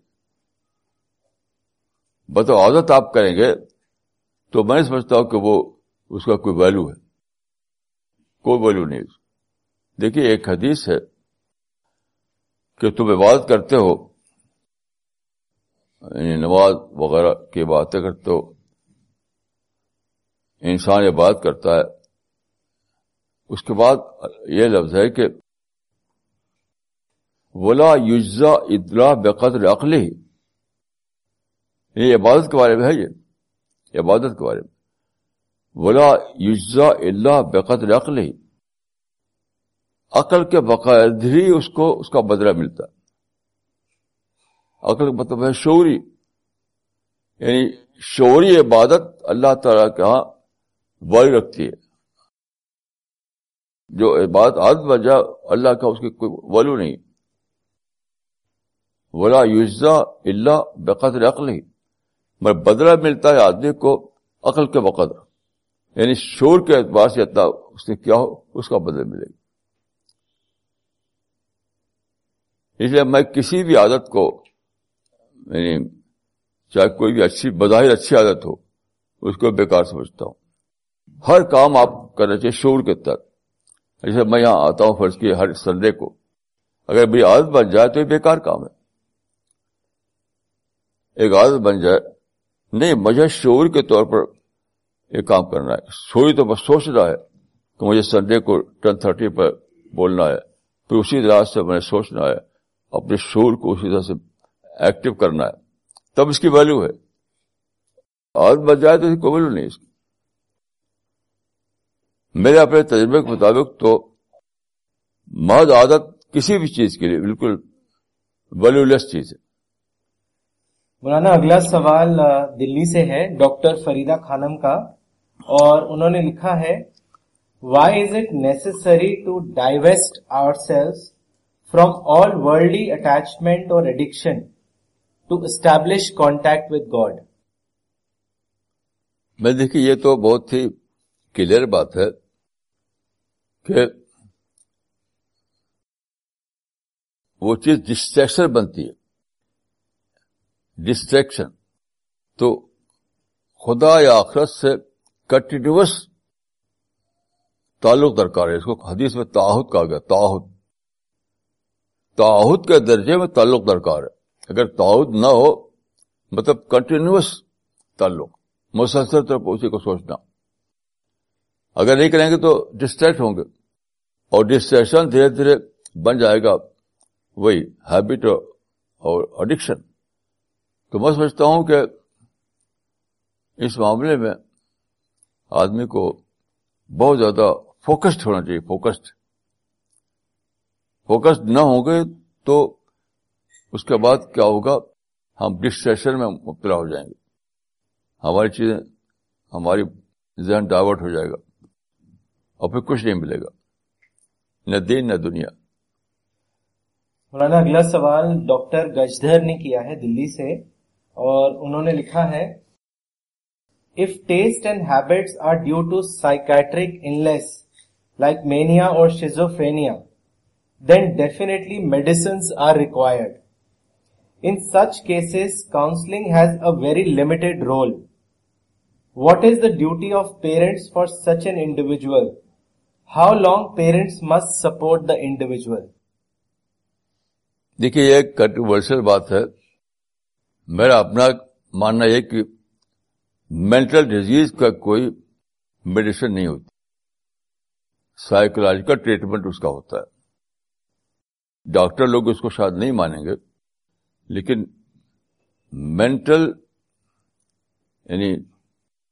بت عادت آپ کریں گے تو میں سمجھتا ہوں کہ وہ اس کا کوئی ویلو ہے کوئی ویلو نہیں دیکھیے ایک حدیث ہے کہ تم عبادت کرتے ہو یعنی نماز وغیرہ کی باتیں کرتے ہو تو انسان بات کرتا ہے اس کے بعد یہ لفظ ہے کہ ولا یوزا ادلا بے قدر یہ عبادت کے بارے میں ہے یہ عبادت کے بارے میں ولا یوزا اللہ بے قدر ہی عقل کے بقاعدری ہی اس کو اس کا بدلہ ملتا ہے عقل کا مطلب ہے شعوری یعنی شعوری عبادت اللہ تعالیٰ کا بڑی رکھتی ہے جو عبادت آد بجا اللہ کا اس کی کوئی ولو نہیں ولا یوزا اللہ بقدر عقل ہی مگر بدلا ملتا ہے آدمی کو عقل کے وقت یعنی شور کے اعتبار سے اتنا اس نے کیا ہو اس کا بدلا ملے گا اس لیے میں کسی بھی عادت کو یعنی چاہے کوئی بھی اچھی بظاہر اچھی عادت ہو اس کو بیکار سمجھتا ہوں ہر کام آپ کرنا چاہیے شور کے تر جیسے میں یہاں آتا ہوں فرض کی ہر سنڈے کو اگر عادت بن جائے تو یہ بیکار کام ہے ایک عادت بن جائے نہیں مجھے شور کے طور پر ایک کام کرنا ہے شوری تو میں سوچ رہا ہے کہ مجھے سنڈے کو ٹین تھرٹی پر بولنا ہے پھر اسی طرح سے میں نے سوچنا ہے اپنے شور کو اسی طرح سے ایکٹیو کرنا ہے تب اس کی ویلو ہے اور بچ جائے تو میرے اپنے تجربے کے مطابق تو محض عادت کسی بھی چیز کے لیے بالکل ویلو لیس چیز ہے مولانا اگلا سوال دلی سے ہے ڈاکٹر فریدا خانم کا اور انہوں نے لکھا ہے why is it necessary to divest ourselves from all world attachment اور addiction to establish contact God میں دیکھیے یہ تو بہت ہی کلیئر بات ہے کہ وہ چیز ڈسٹریکشن بنتی ہے ڈسٹریکشن تو خدا یا آخرت سے کنٹینیوس تعلق درکار ہے اس کو حدیث میں تاحت کہا گیا تاحت تاحت کے درجے میں تعلق درکار ہے اگر تعاون نہ ہو مطلب کنٹینیوس تعلق مسلسل طور پر اسی کو سوچنا اگر نہیں کریں گے تو ڈسٹریکٹ ہوں گے اور ڈسٹریکشن دھیرے دھیرے بن جائے گا وہی ہیبٹ اور اڈکشن تو میں سوچتا ہوں کہ اس معاملے میں آدمی کو بہت زیادہ فوکسڈ ہونا چاہیے فوکسڈ فوکسڈ نہ ہوں گے تو اس کے بعد کیا ہوگا ہم ڈسٹریشن میں مبتلا ہو جائیں گے ہماری چیزیں ہماری ذہن ڈائیورٹ ہو جائے گا اور پھر کچھ نہیں ملے گا نہ دین نہ دنیا مولانا اگلا سوال ڈاکٹر گجدھر نے کیا ہے دلی سے اور انہوں نے لکھا ہے if taste and habit are due to psychiatric unless like mania اور schizophrenia then medicines are required such cases counselling has a very limited role what is the duty of parents for such an individual how long parents must support the individual دیکھیے controversial بات ہے میرا اپنا ماننا یہ کہ mental disease کا کوئی میڈیسن نہیں ہوتی سائیکولوجیکل ٹریٹمنٹ اس کا ہوتا ہے ڈاکٹر لوگ اس کو شاید نہیں مانیں گے لیکن مینٹل یعنی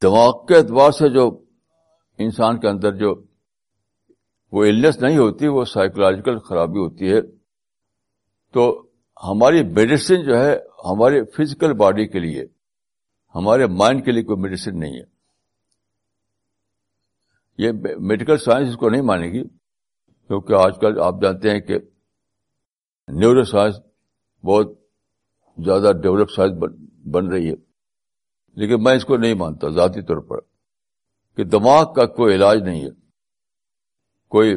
دماغ کے اعتبار سے جو انسان کے اندر جو وہ النس نہیں ہوتی وہ سائیکولوجیکل خرابی ہوتی ہے تو ہماری میڈیسن جو ہے ہمارے فزیکل باڈی کے لیے ہمارے مائنڈ کے لیے کوئی میڈیسن نہیں ہے یہ میڈیکل سائنس اس کو نہیں مانے گی کیونکہ آج کل آپ جانتے ہیں کہ نیورو سائنس بہت زیادہ ڈیولپ سائز بن رہی ہے لیکن میں اس کو نہیں مانتا ذاتی طور پر کہ دماغ کا کوئی علاج نہیں ہے کوئی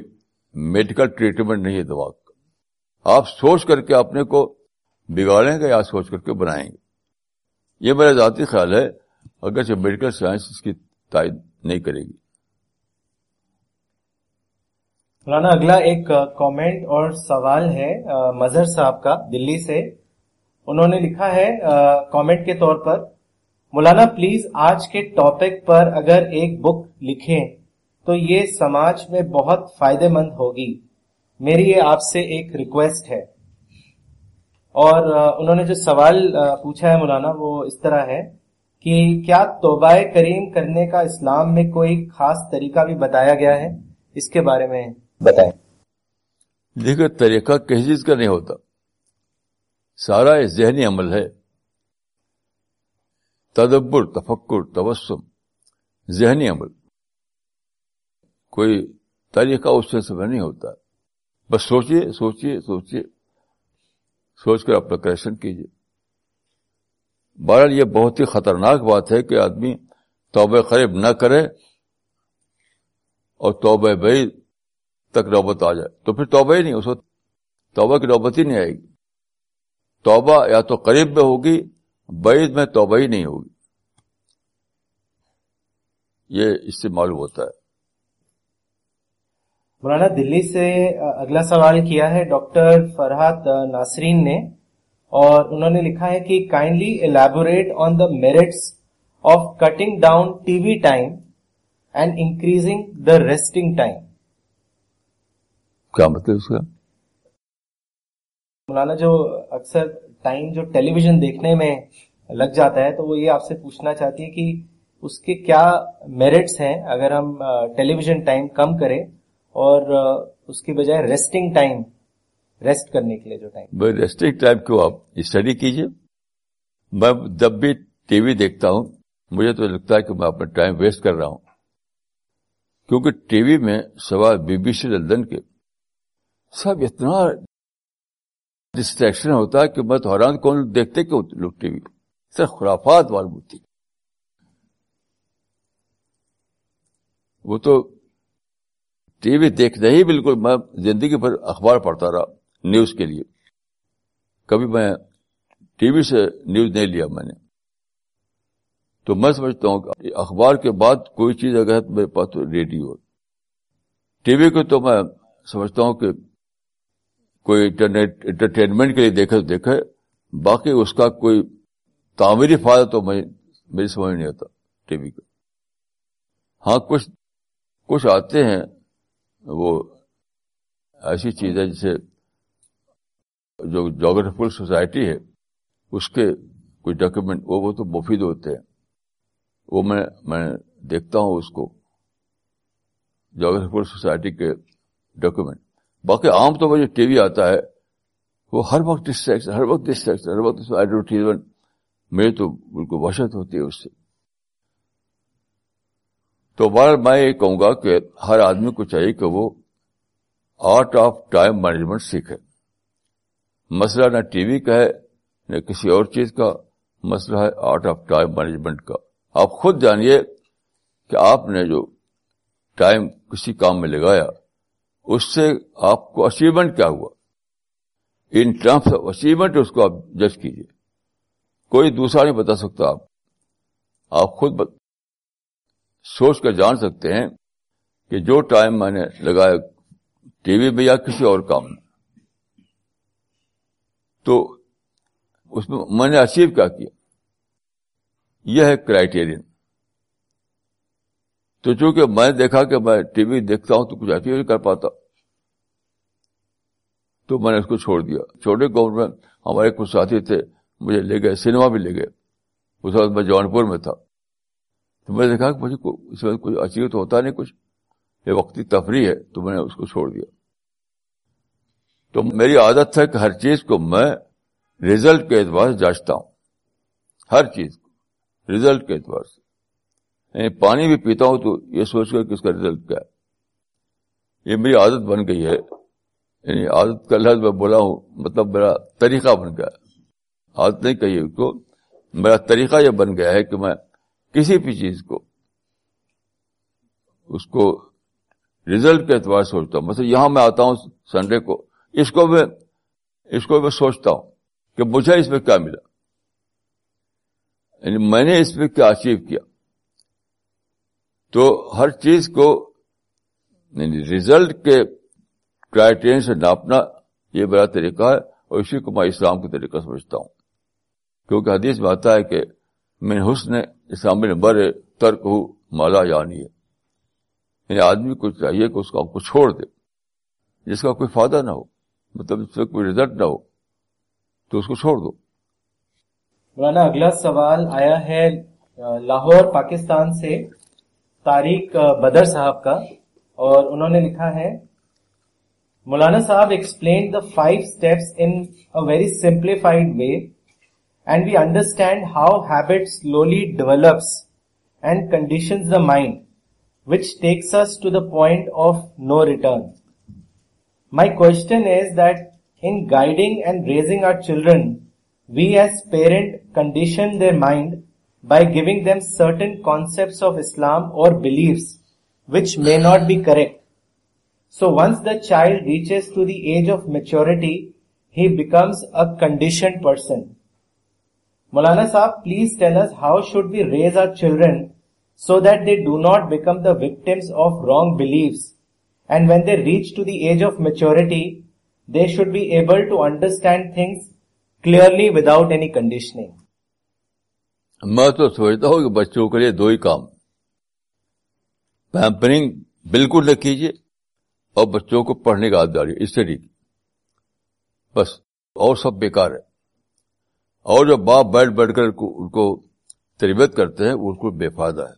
میڈیکل ٹریٹمنٹ نہیں ہے دماغ کا آپ سوچ کر کے اپنے کو بگاڑیں گے یا سوچ کر کے بنائیں گے یہ میرا ذاتی خیال ہے اگرچہ میڈیکل سائنس اس کی تائید نہیں کرے گی مولانا اگلا ایک کامنٹ اور سوال ہے مظہر صاحب کا دلی سے انہوں نے لکھا ہے کامنٹ کے طور پر مولانا پلیز آج کے ٹاپک پر اگر ایک بک لکھیں تو یہ سماج میں بہت فائدے مند ہوگی میری یہ آپ سے ایک ریکویسٹ ہے اور انہوں نے جو سوال پوچھا ہے مولانا وہ اس طرح ہے کہ کیا توبہ کریم کرنے کا اسلام میں کوئی خاص طریقہ بھی بتایا گیا ہے اس کے بارے میں بتائیں دیکھو طریقہ کسی چیز کا نہیں ہوتا سارا یہ ذہنی عمل ہے تدبر تفکر تبسم ذہنی عمل کوئی طریقہ اس سے سب نہیں ہوتا بس سوچیے سوچیے سوچیے سوچ کر اپنا کریکشن کیجیے بہرحال یہ بہت ہی خطرناک بات ہے کہ آدمی توبہ قریب نہ کرے اور توبہ بھائی تک نوبت آ جائے تو پھر توبہ ہی نہیں اس وقت توبہ کی نوبت ہی نہیں آئے گی توبہ یا تو قریب میں ہوگی بعید میں توبہ ہی نہیں ہوگی یہ اس سے معلوم ہوتا ہے مولانا دلی سے اگلا سوال کیا ہے ڈاکٹر فرحت ناصرین نے اور انہوں نے لکھا ہے کہ kindly on the merits of cutting down TV time and increasing the resting time کیا مطلب اس کا مولانا جو اکثر ٹائم جو ٹیلی ویژن دیکھنے میں لگ جاتا ہے تو وہ یہ آپ سے پوچھنا چاہتی ہے کہ اس کے کیا میرٹس ہیں اگر ہم ٹیلی ویژن ٹائم کم کریں اور اس کے بجائے ریسٹنگ ٹائم ریسٹ کرنے کے لیے جو ٹائم ریسٹنگ ٹائم کو آپ اسٹڈی کیجیے میں جب بھی ٹی وی دیکھتا ہوں مجھے تو لگتا ہے کہ میں اپنا ٹائم ویسٹ کر رہا ہوں کیونکہ ٹی وی میں سوال بی بی سی لندن کے سب اتنا ڈسٹریکشن ہوتا ہے کہ میں حیران کو دیکھتے خرافات وہ تو ٹی وی دیکھنا ہی بالکل میں زندگی بھر اخبار پڑھتا رہا نیوز کے لیے کبھی میں ٹی وی سے نیوز نہیں لیا میں نے تو میں سمجھتا ہوں کہ اخبار کے بعد کوئی چیز اگر میرے پاس ریڈیو ٹی وی کو تو میں سمجھتا ہوں کہ کوئی انٹرنیٹ انٹرٹینمنٹ کے لیے دیکھے تو دیکھے باقی اس کا کوئی تعمیری فائدہ تو میں میری سمجھ نہیں آتا ٹی وی کا ہاں کچھ کچھ آتے ہیں وہ ایسی چیز ہے جیسے جو جاگرافل سوسائٹی ہے اس کے کچھ ڈاکیومنٹ وہ وہ تو مفید ہوتے ہیں وہ میں میں دیکھتا ہوں اس کو جاگرافل سوسائٹی کے ڈاکیومنٹ باقی عام طور میں جو ٹی وی آتا ہے وہ ہر وقت ڈسٹریکشن ہر وقت ڈسٹریکشن ہر وقت ایڈورٹیزمنٹ میں تو بالکل وحشت ہوتی ہے اس سے تو بار میں یہ کہوں گا کہ ہر آدمی کو چاہیے کہ وہ آرٹ آف ٹائم مینجمنٹ سیکھے مسئلہ نہ ٹی وی کا ہے نہ کسی اور چیز کا مسئلہ ہے آرٹ آف ٹائم مینجمنٹ کا آپ خود جانئے کہ آپ نے جو ٹائم کسی کام میں لگایا اس سے آپ کو اچیومنٹ کیا ہوا ان ٹرمس آف اچیومنٹ اس کو آپ جج کیجیے کوئی دوسرا نہیں بتا سکتا آپ آپ خود سوچ کر جان سکتے ہیں کہ جو ٹائم میں نے لگایا ٹی وی میں یا کسی اور کام میں تو اس میں میں نے اچیو کیا کیا یہ ہے کرائیٹیرین تو چونکہ میں دیکھا کہ میں ٹی وی دیکھتا ہوں تو کچھ ایسی نہیں کر پاتا تو میں نے اس کو چھوڑ دیا چھوٹے گاؤں میں ہمارے کچھ ساتھی تھے مجھے لے گئے سنیما بھی لے گئے اس وقت میں جون پور میں تھا تو میں نے دیکھا کہ مجھے اس وقت کچھ اچیو تو ہوتا نہیں کچھ یہ وقتی تفریح ہے تو میں نے اس کو چھوڑ دیا تو میری عادت ہے کہ ہر چیز کو میں ریزلٹ کے اعتبار سے جانچتا ہوں ہر چیز کو ریزلٹ کے اعتبار سے یعنی پانی بھی پیتا ہوں تو یہ سوچ کہ اس کا رزلٹ کیا ہے یہ میری عادت بن گئی ہے یعنی عادت کا لحاظ میں بولا ہوں مطلب میرا طریقہ بن گیا عادت نہیں کہی اس کو میرا طریقہ یہ بن گیا ہے کہ میں کسی بھی چیز کو اس کو رزلٹ کے اعتبار سے سوچتا ہوں مطلب یہاں میں آتا ہوں سنڈے کو اس کو میں اس کو میں سوچتا ہوں کہ مجھے اس میں کیا ملا یعنی میں نے اس میں کیا اچیو کیا تو ہر چیز کو ریزلٹ یعنی کے سے ناپنا یہ بڑا طریقہ ہے اور اسی کو میں اسلام کے طریقہ سمجھتا ہوں کیونکہ حدیث میں آتا ہے کہ میں حسن اسلام ترک ہوں مالا یعنی یعنی آدمی کو چاہیے کہ اس کام کو چھوڑ دے جس کا کوئی فائدہ نہ ہو مطلب اس کا کوئی ریزلٹ نہ ہو تو اس کو چھوڑ دو مولانا اگلا سوال آیا ہے لاہور پاکستان سے تاریخ بدر صاحب کا اور انہوں نے لکھا ہے مولانا صاحب explain the five steps in very simplified way and we understand how habit slowly develops and condition my question is that in guiding and raising our children we as parent condition their mind by giving them certain concepts of Islam or beliefs which may not be correct. So once the child reaches to the age of maturity, he becomes a conditioned person. Maulana Sahib, please tell us how should we raise our children so that they do not become the victims of wrong beliefs, and when they reach to the age of maturity, they should be able to understand things clearly without any conditioning. میں تو سوچتا ہوں کہ بچوں کے لیے دو ہی کام pampering بالکل نہ کیجیے اور بچوں کو پڑھنے کا آدھار ڈالیے اسٹڈی کی بس اور سب بیکار ہے اور جو باپ بیٹھ بیٹھ کر ان کو تربیت کرتے ہیں اس کو بے فائدہ ہے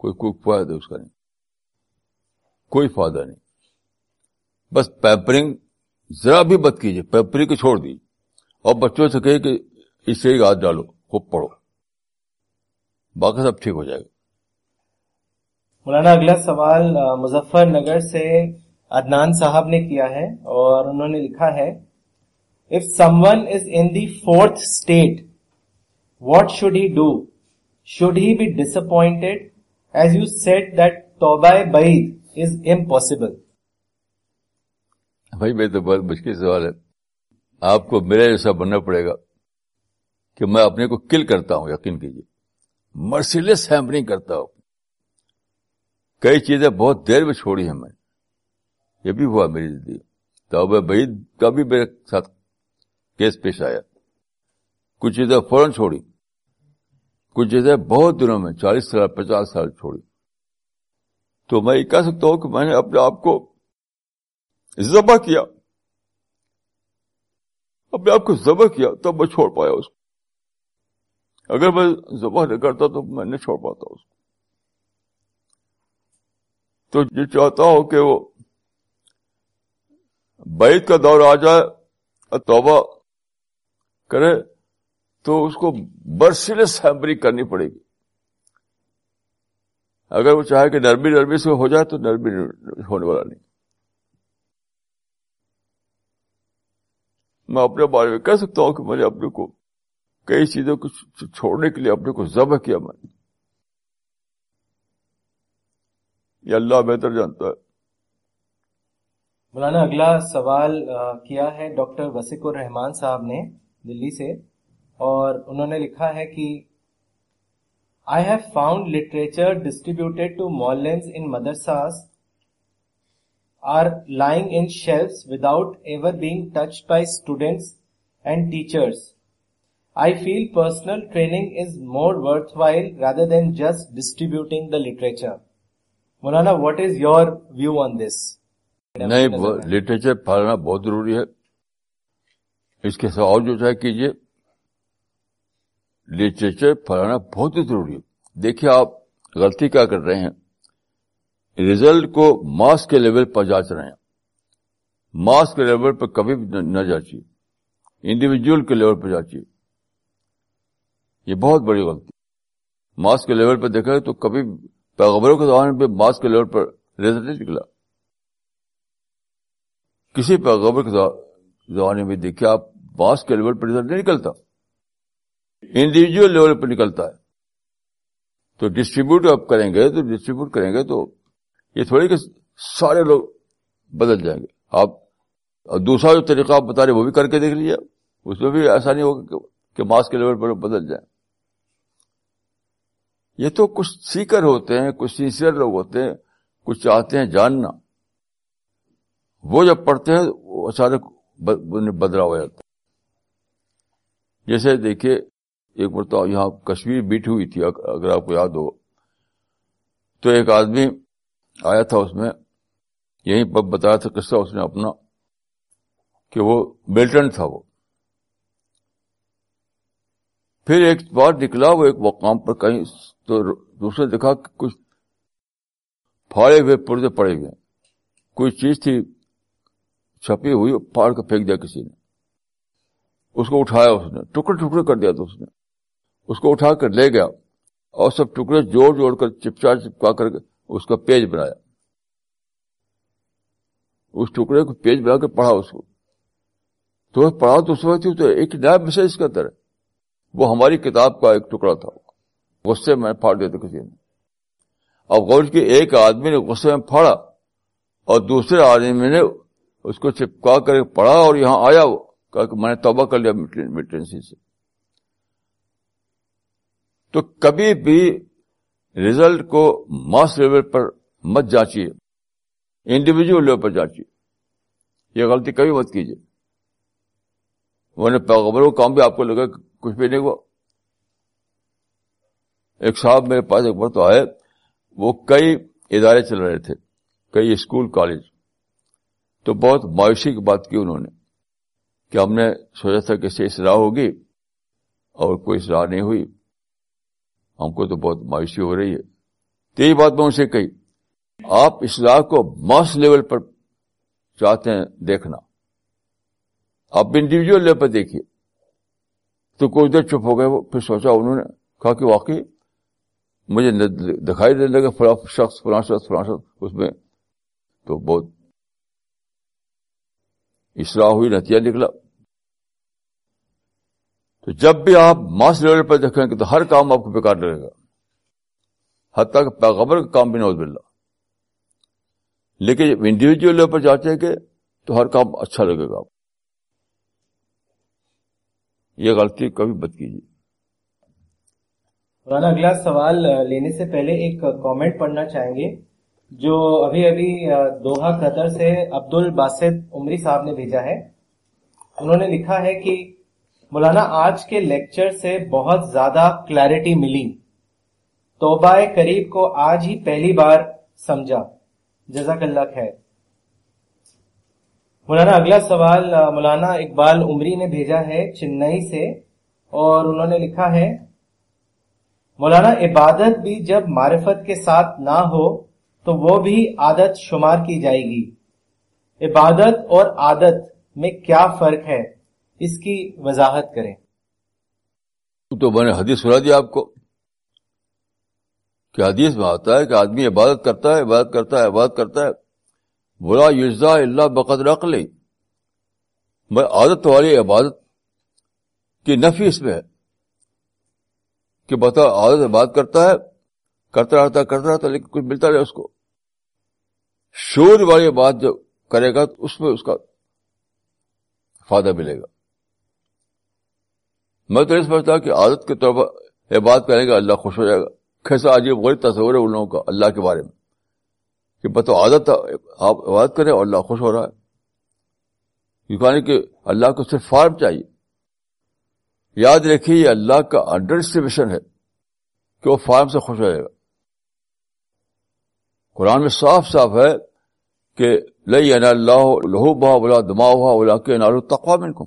کوئی کوئی فائدہ اس کا نہیں کوئی فائدہ نہیں بس پیمپرنگ ذرا بھی مت کیجیے پیمپرنگ کو چھوڑ دیجیے اور بچوں سے کہ اسے ہی ہاتھ ڈالو خوب پڑھو باقی سب ٹھیک ہو جائے گا مولانا اگلا سوال مظفر نگر سے ادنان صاحب نے کیا ہے اور انہوں نے لکھا ہے if someone is in the fourth state what should should he he do be disappointed as you said that تو بھائی میں تو بہت مشکل سوال ہے آپ کو میرا جیسا بننا پڑے گا کہ میں اپنے کو کل کرتا ہوں یقین کیجیے مرسیلسرنگ کرتا ہو کئی چیزیں بہت دیر میں چھوڑی ہیں میں یہ بھی ہوا میری زندگی میرے ساتھ کیس پیش آیا کچھ چیزیں فوراً چھوڑی کچھ چیزیں بہت دنوں میں چالیس سال پچاس سال چھوڑی تو میں یہ کہہ سکتا ہوں کہ میں نے اپنے آپ کو ذبح کیا اپنے آپ کو ذبح کیا تب میں چھوڑ پایا اس کو اگر میں ذبح نہیں کرتا تو میں نہیں چھوڑ پاتا اس کو تو جو چاہتا ہو کہ وہ بیت کا دور آ جائے اور توبہ کرے تو اس کو برسلس ہیمپری کرنی پڑے گی اگر وہ چاہے کہ نرمی نرمی سے ہو جائے تو نرمی ہونے والا نہیں میں اپنے بارے میں کہہ سکتا ہوں کہ مجھے اپنے کو کئی چیزوں کو چھوڑنے کے لیے اپنے کو ذبح کیا میں یہ اللہ بہتر جانتا ہے مولانا اگلا سوال کیا ہے ڈاکٹر وسیق الرحمان صاحب نے دلی سے اور انہوں نے لکھا ہے کہ I have found literature distributed to مالین in madrasas are lying in shell without ever being touch by students and teachers training is more while rather than just distributing the literature Maulana what is your literature پھیلانا بہت ضروری ہے اس کے اور جو چاہے کیجیے literature پھیلانا بہت ہی ضروری ہے دیکھیے آپ غلطی کیا کر رہے ہیں ریزلٹ کو ماسک کے لیول پر جانچ رہے ہیں ماسک کے لیول پر کبھی بھی نہ جانچیے انڈیویجل کے لیول پر جانچیے یہ بہت بڑی غلطی ماسک کے لیول پہ دیکھا تو کبھی پیغبروں کے زمانے پہ ماسک کے لیول پر ریزلٹ نہیں نکلا کسی پیغبر کے زمانے میں دیکھئے آپ ماسک کے لیول پر ریزلٹ نہیں نکلتا انڈیویجل لیول پہ نکلتا ہے تو ڈسٹریبیوٹ آپ کریں گے تو ڈسٹریبیوٹ کریں گے تو یہ تھوڑی کہ سارے لوگ بدل جائیں گے آپ دوسرا جو طریقہ آپ بتا رہے وہ بھی کر کے دیکھ لیجیے اس میں بھی ایسا نہیں ہوگا کہ ماسک کے لیول پر بدل جائیں یہ تو کچھ سیکر ہوتے ہیں کچھ سینسیئر لوگ ہوتے ہیں کچھ چاہتے ہیں جاننا وہ جب پڑھتے ہیں وہ اچانک بدلا ہو جاتا ہے جیسے دیکھیے ایک مرتبہ یہاں کشمیر بیٹھی ہوئی تھی اگر آپ کو یاد ہو تو ایک آدمی آیا تھا اس میں یہیں بتایا تھا قصہ اس نے اپنا کہ وہ ملٹنٹ تھا وہ پھر ایک بار نکلا وہ ایک مقام پر کہیں تو دوسرے دیکھا کہ کچھ پھاڑے ہوئے پردے پڑے ہوئے کوئی چیز تھی چھپی ہوئی پھاڑ کے پھینک دیا کسی نے اس کو اٹھایا اس نے ٹکڑے ٹکڑے کر دیا تو اس نے اس کو اٹھا کر لے گیا اور سب ٹکڑے جوڑ جوڑ کر چپچا چپکا کر اس کا پیج بنایا اس ٹکڑے کو پیج بنا کر پڑھا اس کو تو پڑھا تو اس وقت ایک نیا میسج اس کا طرح وہ ہماری کتاب کا ایک ٹکڑا تھا غصے میں پھاڑ دیا تھا کسی نے اب غور کے ایک آدمی نے غصے میں پھاڑا اور دوسرے آدمی نے اس کو چپکا کر پڑھا اور یہاں آیا وہ کہ میں نے توبہ کر لیا سے تو کبھی بھی ریزلٹ کو ماس لیول پر مت جانچیے انڈیویجل لیول پر جانچیے یہ غلطی کبھی مت کیجیے میں نے خبروں کام بھی آپ کو لگا کچھ بھی نہیں ہوا ایک صاحب میرے پاس ایک تو آئے وہ کئی ادارے چل رہے تھے کئی اسکول کالج تو بہت مایوسی کی بات کی انہوں نے کہ ہم نے سوچا تھا کہ سے اصلاح ہوگی اور کوئی اصلاح نہیں ہوئی ہم کو تو بہت مایوسی ہو رہی ہے تو یہ بات میں ان سے کہی آپ اصلاح کو ماس لیول پر چاہتے ہیں دیکھنا آپ انڈیویجل لیول پر دیکھیے تو کچھ دیر چپ ہو گئے وہ پھر سوچا انہوں نے کہا کہ واقعی مجھے دکھائی دینے فلاں شخص فلاں شخص شخص فلاں اس میں تو بہت اصلاح ہوئی نتیجہ نکلا تو جب بھی آپ ماس لیول پہ دیکھیں گے تو ہر کام آپ کو بیکار لگے گا حتیٰ کہ پیغبر کا کام بھی نہ بلّا لیکن جب انڈیویجل لیول پر جاتے کہ تو ہر کام اچھا لگے گا آپ کو یہ غلطی کبھی مت کیجیے مولانا اگلا سوال لینے سے پہلے ایک کامنٹ پڑھنا چاہیں گے جو ابھی ابھی دوہا قطر سے عبد الباسط عمری صاحب نے بھیجا ہے انہوں نے لکھا ہے کہ مولانا آج کے لیکچر سے بہت زیادہ کلیرٹی ملی توبہ قریب کو آج ہی پہلی بار سمجھا جزاک اللہ خیر مولانا اگلا سوال مولانا اقبال عمری نے بھیجا ہے چنئی سے اور انہوں نے لکھا ہے مولانا عبادت بھی جب معرفت کے ساتھ نہ ہو تو وہ بھی عادت شمار کی جائے گی عبادت اور عادت میں کیا فرق ہے اس کی وضاحت کریں تو میں نے حدیث سنا دیا آپ کو کہ حدیث میں آتا ہے کہ آدمی عبادت کرتا ہے عبادت کرتا ہے عبادت کرتا ہے بلا یزا اللہ بقد رکھ لی میں عادت والی عبادت کی نفی اس میں ہے کہ بتا عادت عبادت کرتا ہے کرتا رہتا کرتا رہتا لیکن کچھ ملتا رہے اس کو شور والی بات جو کرے گا تو اس میں اس کا فائدہ ملے گا میں تو یہ سمجھتا کہ عادت کے طور پر یہ بات کرے گا اللہ خوش ہو جائے گا کیسا عجیب غریب تصور ہے ان لوگوں کا اللہ کے بارے میں کہ بتو عادت آپ عبادت کریں اور اللہ خوش ہو رہا ہے کہ اللہ کو صرف فارم چاہیے یاد یہ اللہ کا انڈرسن ہے کہ وہ فارم سے خوش ہو جائے گا قرآن میں صاف صاف ہے کہ لئی انا اللہ لہو بہا بولا دما ہوا بولا کے نارو تقوا ان کو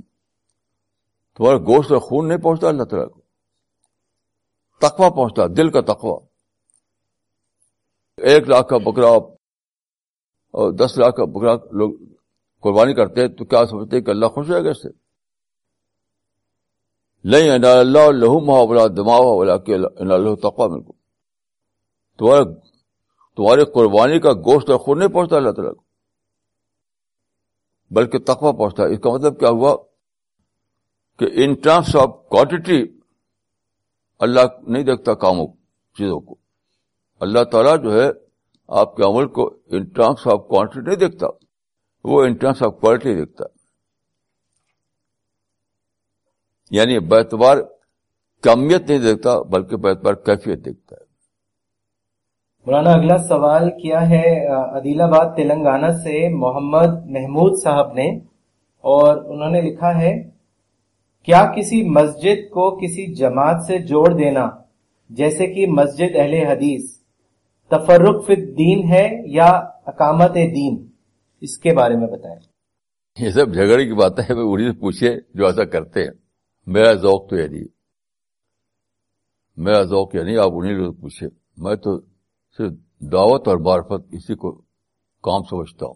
تمہارا گوشت اور خون نہیں پہنچتا اللہ تعالیٰ کو تقوا پہنچتا دل کا تقوا ایک لاکھ کا بکرا اور دس لاکھ بکرا لوگ قربانی کرتے تو کیا سمجھتے کہ اللہ خوش رہے گا نہیں اللہ اللہ محب اللہ دماغ تمہاری قربانی کا گوشت اور خون نہیں پہنچتا اللہ تعالیٰ کو بلکہ تقوا پہنچتا ہے اس کا مطلب کیا ہوا کہ ان ٹرمس آف کوانٹٹی اللہ نہیں دیکھتا کاموں چیزوں کو اللہ تعالیٰ جو ہے آپ کے عمل کو ان ٹرمس آف کوانٹٹی نہیں دیکھتا وہ ان ٹرمس آف کوالٹی دیکھتا یعنی بیتوار کمیت نہیں دیکھتا بلکہ بیتوار کیفیت دیکھتا ہے مولانا اگلا سوال کیا ہے عدیل آباد تلنگانہ سے محمد محمود صاحب نے اور انہوں نے لکھا ہے کیا کسی مسجد کو کسی جماعت سے جوڑ دینا جیسے کہ مسجد اہل حدیث تفرق فی دین ہے یا اقامت دین اس کے بارے میں بتائیں یہ سب جھگڑے کی باتیں جو ایسا کرتے ہیں میرا ذوق تو یعنی میرا ذوق یہ یعنی نہیں آپ دعوت اور بارفت اسی کو کام سمجھتا ہوں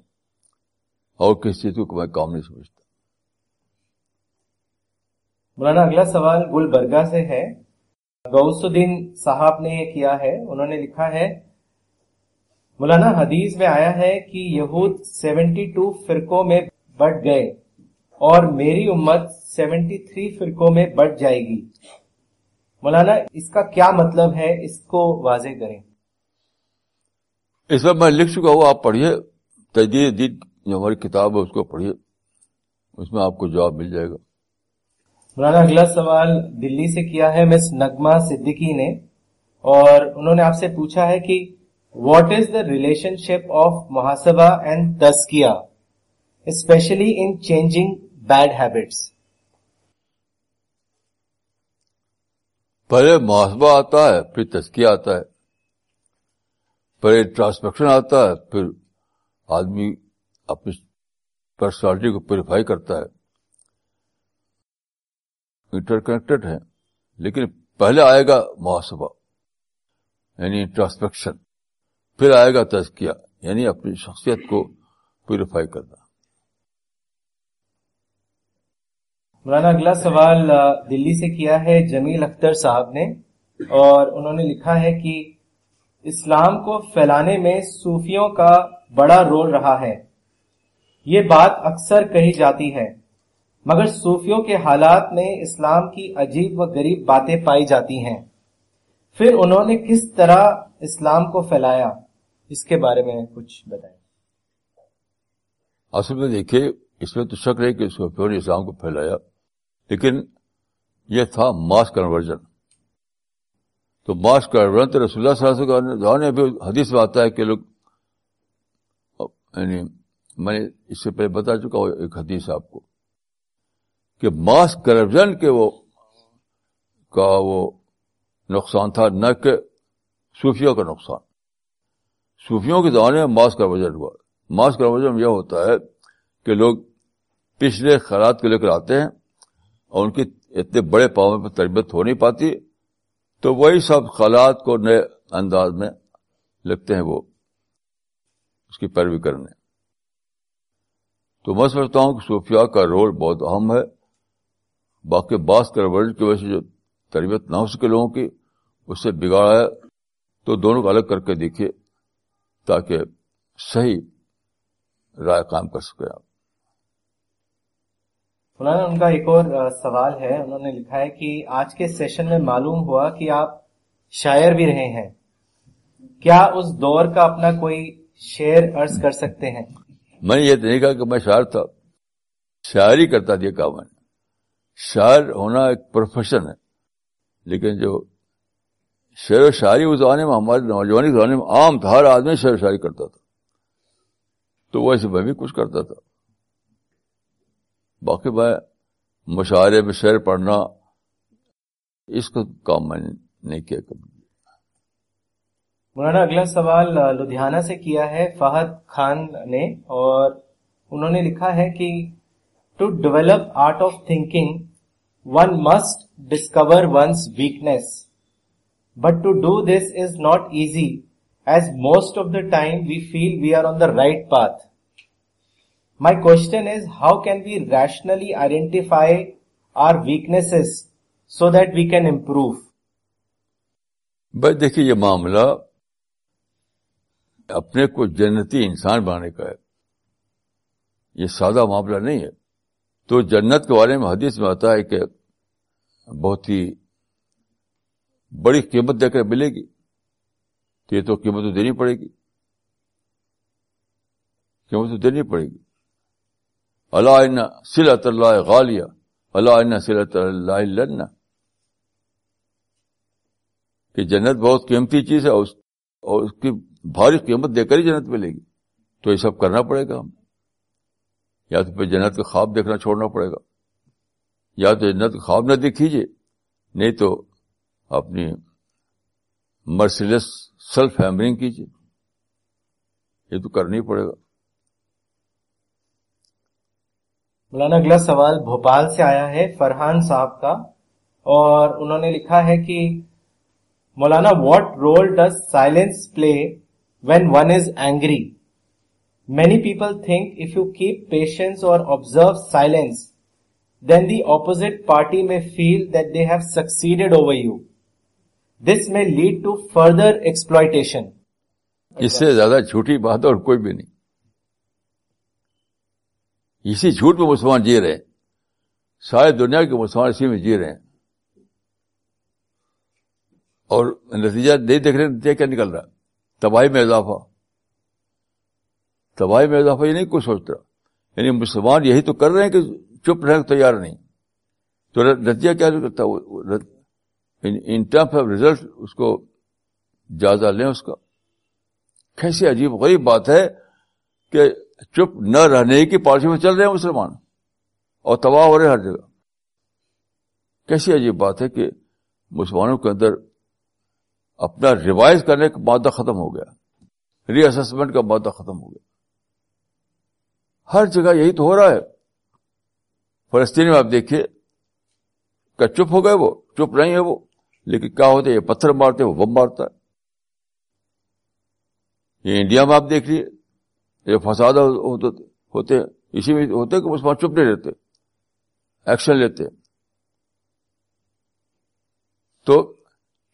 اور کس چیز کو میں کام نہیں سمجھتا مولانا اگلا سوال گل برگا سے ہے صاحب نے یہ کیا ہے انہوں نے لکھا ہے مولانا حدیث میں آیا ہے کہ یہود سیونٹی ٹو فرقوں میں بٹ گئے اور میری امت سیونٹی تھری فرقوں میں بٹ جائے گی مولانا اس کا کیا مطلب ہے اس کو واضح کریں اس میں لکھ چکا ہوں آپ پڑھیے تجدید جو ہماری کتاب ہے اس کو پڑھیے اس میں آپ کو جواب مل جائے گا مولانا اگلا سوال دلی سے کیا ہے مس نغمہ صدیقی نے اور انہوں نے آپ سے پوچھا ہے کہ what is the relationship of محاسبا and تسکیا especially in changing bad habits پہلے محاسبہ آتا ہے پھر تسکیا آتا ہے پہلے ٹرانسپیکشن آتا ہے پھر آدمی اپنی پرسنالٹی کو پیوریفائی کرتا ہے انٹر کنیکٹڈ ہے لیکن پہلے آئے گا محاسبا یعنی ٹرانسپیکشن پھر آئے گا تزکیہ یعنی اپنی شخصیت کو پیوریفائی کرنا مولانا اگلا سوال دلی سے کیا ہے جمیل اختر صاحب نے اور انہوں نے لکھا ہے کہ اسلام کو پھیلانے میں صوفیوں کا بڑا رول رہا ہے یہ بات اکثر کہی جاتی ہے مگر صوفیوں کے حالات میں اسلام کی عجیب و غریب باتیں پائی جاتی ہیں پھر انہوں نے کس طرح اسلام کو پھیلایا اس کے بارے میں کچھ بتائیں اصل میں دیکھیے اس میں تو شک رہے کہ اس کو پیور اسلام کو پھیلایا لیکن یہ تھا ماس کنورژن تو ماس تو رسول اللہ اللہ صلی علیہ وسلم حدیث آتا ہے کہ لوگ یعنی میں اس سے پہلے بتا چکا ہوں ایک حدیث آپ کو کہ ماس کے وہ کا وہ نقصان تھا نہ کہ صوفیوں کا نقصان صوفیوں کے زمانے میں ماسک کا ہوا ماسک کا یہ ہوتا ہے کہ لوگ پچھلے خیالات کو لے کر آتے ہیں اور ان کی اتنے بڑے پاؤں پہ تربیت ہو نہیں پاتی تو وہی سب خیالات کو نئے انداز میں لگتے ہیں وہ اس کی پیروی کرنے تو میں سمجھتا ہوں کہ صوفیا کا رول بہت اہم ہے باقی باس کروج کی وجہ سے جو تربیت نہ ہو سکے لوگوں کی اس سے بگاڑا ہے تو دونوں کو الگ کر کے دیکھیے تاکہ صحیح رائے کام کر سکے آپ مولانا ان کا ایک اور سوال ہے انہوں نے لکھا ہے کہ آج کے سیشن میں معلوم ہوا کہ آپ شاعر بھی رہے ہیں کیا اس دور کا اپنا کوئی شعر ارض کر سکتے ہیں میں یہ تو نہیں کہا کہ میں شاعر تھا شاعری کرتا تھا پروفیشن ہے لیکن جو شعر و شاعری اس زمانے میں ہر نوجوان شعر و شاعری کرتا تھا تو ویسے میں بھی کچھ کرتا تھا باقی میں مشاعرے میں شعر پڑھنا اس کا کام میں نے اگلا سوال لدھیانہ سے کیا ہے فہد خان نے اور انہوں نے لکھا ہے کہ to develop art of thinking one must discover one's weakness but to do this is the easy as most of the time we feel we are on the my can we rationally identify our weakness so that we can improve بھائی دیکھیے یہ معاملہ اپنے کو جنتی انسان بنانے کا ہے یہ سادہ معاملہ نہیں ہے تو جنت کے بارے میں حدیث میں آتا ہے کہ بہت ہی بڑی قیمت دے کر ملے گی تو یہ تو قیمت تو دینی پڑے گی قیمت تو دینی پڑے گی اللہ سلۃ اللہ غالیہ اللہ اللہ کہ جنت بہت قیمتی چیز ہے اور اس کی بھاری قیمت دے کر ہی جنت ملے گی تو یہ سب کرنا پڑے گا ہم یا تو پھر جنت کا خواب دیکھنا چھوڑنا پڑے گا یا تو جنت کا خواب نہ دیکھیجیے نہیں تو اپنی سیلف ہیمرنگ کیجیے یہ تو کرنا ہی پڑے گا مولانا اگلا سوال بھوپال سے آیا ہے فرحان صاحب کا اور انہوں نے لکھا ہے کہ مولانا what role does silence play when one is angry many people think if you keep patience اور observe silence then the opposite party may feel that they have succeeded over you this may lead to further exploitation اس سے زیادہ جھوٹی بات اور کوئی بھی نہیں اسی جھوٹ میں مسلمان جی رہے دنیا کے مسلمان اسی میں جی رہے ہیں اور نتیجہ نہیں دیکھ رہے نتیجہ کیا نکل رہا تباہی میں اضافہ تباہی میں اضافہ یہ نہیں کچھ سوچ رہا یعنی مسلمان یہی تو کر رہے ہیں کہ چپ رہے تیار نہیں تو نتیجہ کیا ان ٹرمس آف ریزلٹ اس کو جائزہ لیں اس کا کیسی عجیب غریب بات ہے کہ چپ نہ رہنے کی پالیسی میں چل رہے ہیں مسلمان اور تباہ ہو رہے ہر جگہ کیسی عجیب بات ہے کہ مسلمانوں کے اندر اپنا ریوائز کرنے کا مادہ ختم ہو گیا ری اسسمنٹ کا مادہ ختم ہو گیا ہر جگہ یہی تو ہو رہا ہے فلسطین میں آپ دیکھیے کہ چپ ہو گئے وہ چپ نہیں ہے وہ لیکن کیا ہوتا ہے یہ پتھر مارتے وہ بم مارتا ہے یہ انڈیا میں آپ دیکھ لیے یہ فساد ہوتے اسی میں ہوتے کہ مسلمان چپ نہیں رہتے ایکشن لیتے تو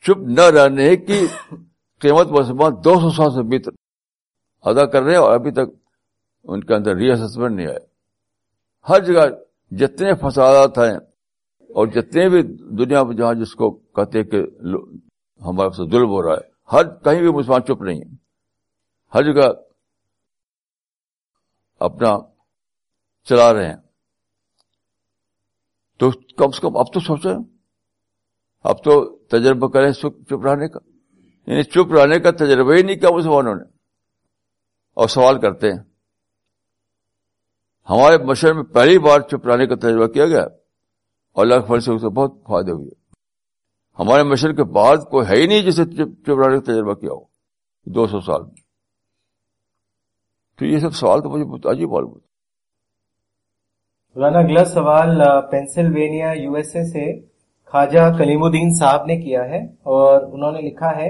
چپ نہ رہنے کی قیمت مسلمان دو سو سال سے بھی ادا کر رہے اور ابھی تک ان کے اندر ری اسسمنٹ نہیں آئے ہر جگہ جتنے فسادات ہیں اور جتنے بھی دنیا میں جہاں جس کو کہتے کہ ہمارے سے ظلم ہو رہا ہے ہر کہیں بھی مسلمان چپ نہیں ہے ہر جگہ اپنا چلا رہے ہیں تو کم سے کم اب تو سوچیں اب تو تجربہ کریں چپ رہنے کا یعنی چپ رہنے کا تجربہ ہی نہیں کیا مسلمانوں نے اور سوال کرتے ہیں ہمارے مشرق میں پہلی بار چپ رہنے کا تجربہ کیا گیا اللہ کے فضل سے بہت فائدے ہوئے ہمارے مشر کے بعد کوئی ہے ہی نہیں جسے کا تجربہ کیا ہو دو سو سال میں تو یہ سب سوال تو مجھے مولانا اگلا سوال پینسلوینیا یو ایس اے سے خواجہ کلیم الدین صاحب نے کیا ہے اور انہوں نے لکھا ہے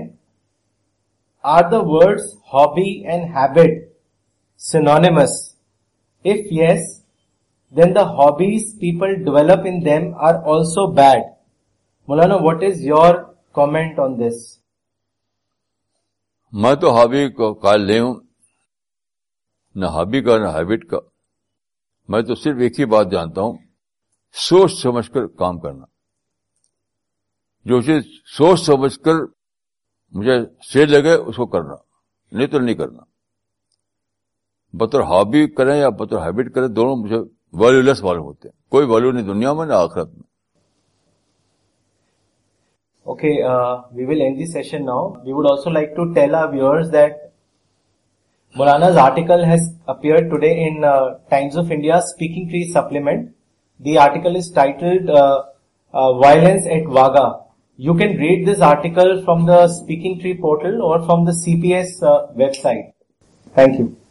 are the words hobby and habit synonyms yes then the hobbies people develop in them are also bad. Mulana, what is your comment on this? میں تو ہابی نہ ہابی کا نہ ہیبٹ کا میں تو صرف ایک ہی بات جانتا ہوں سوچ سمجھ کر کام کرنا جو سوچ سمجھ کر مجھے شیر لگے اس کو کرنا نہیں تو نہیں کرنا بطور ہابی کریں یا بطور ہیبٹ کریں دونوں مجھے ویلو ویلو لیس ہوتے ہیں کوئی نہیں article is titled violence at Wagah you can read this article from the speaking tree portal اور from the C P S website you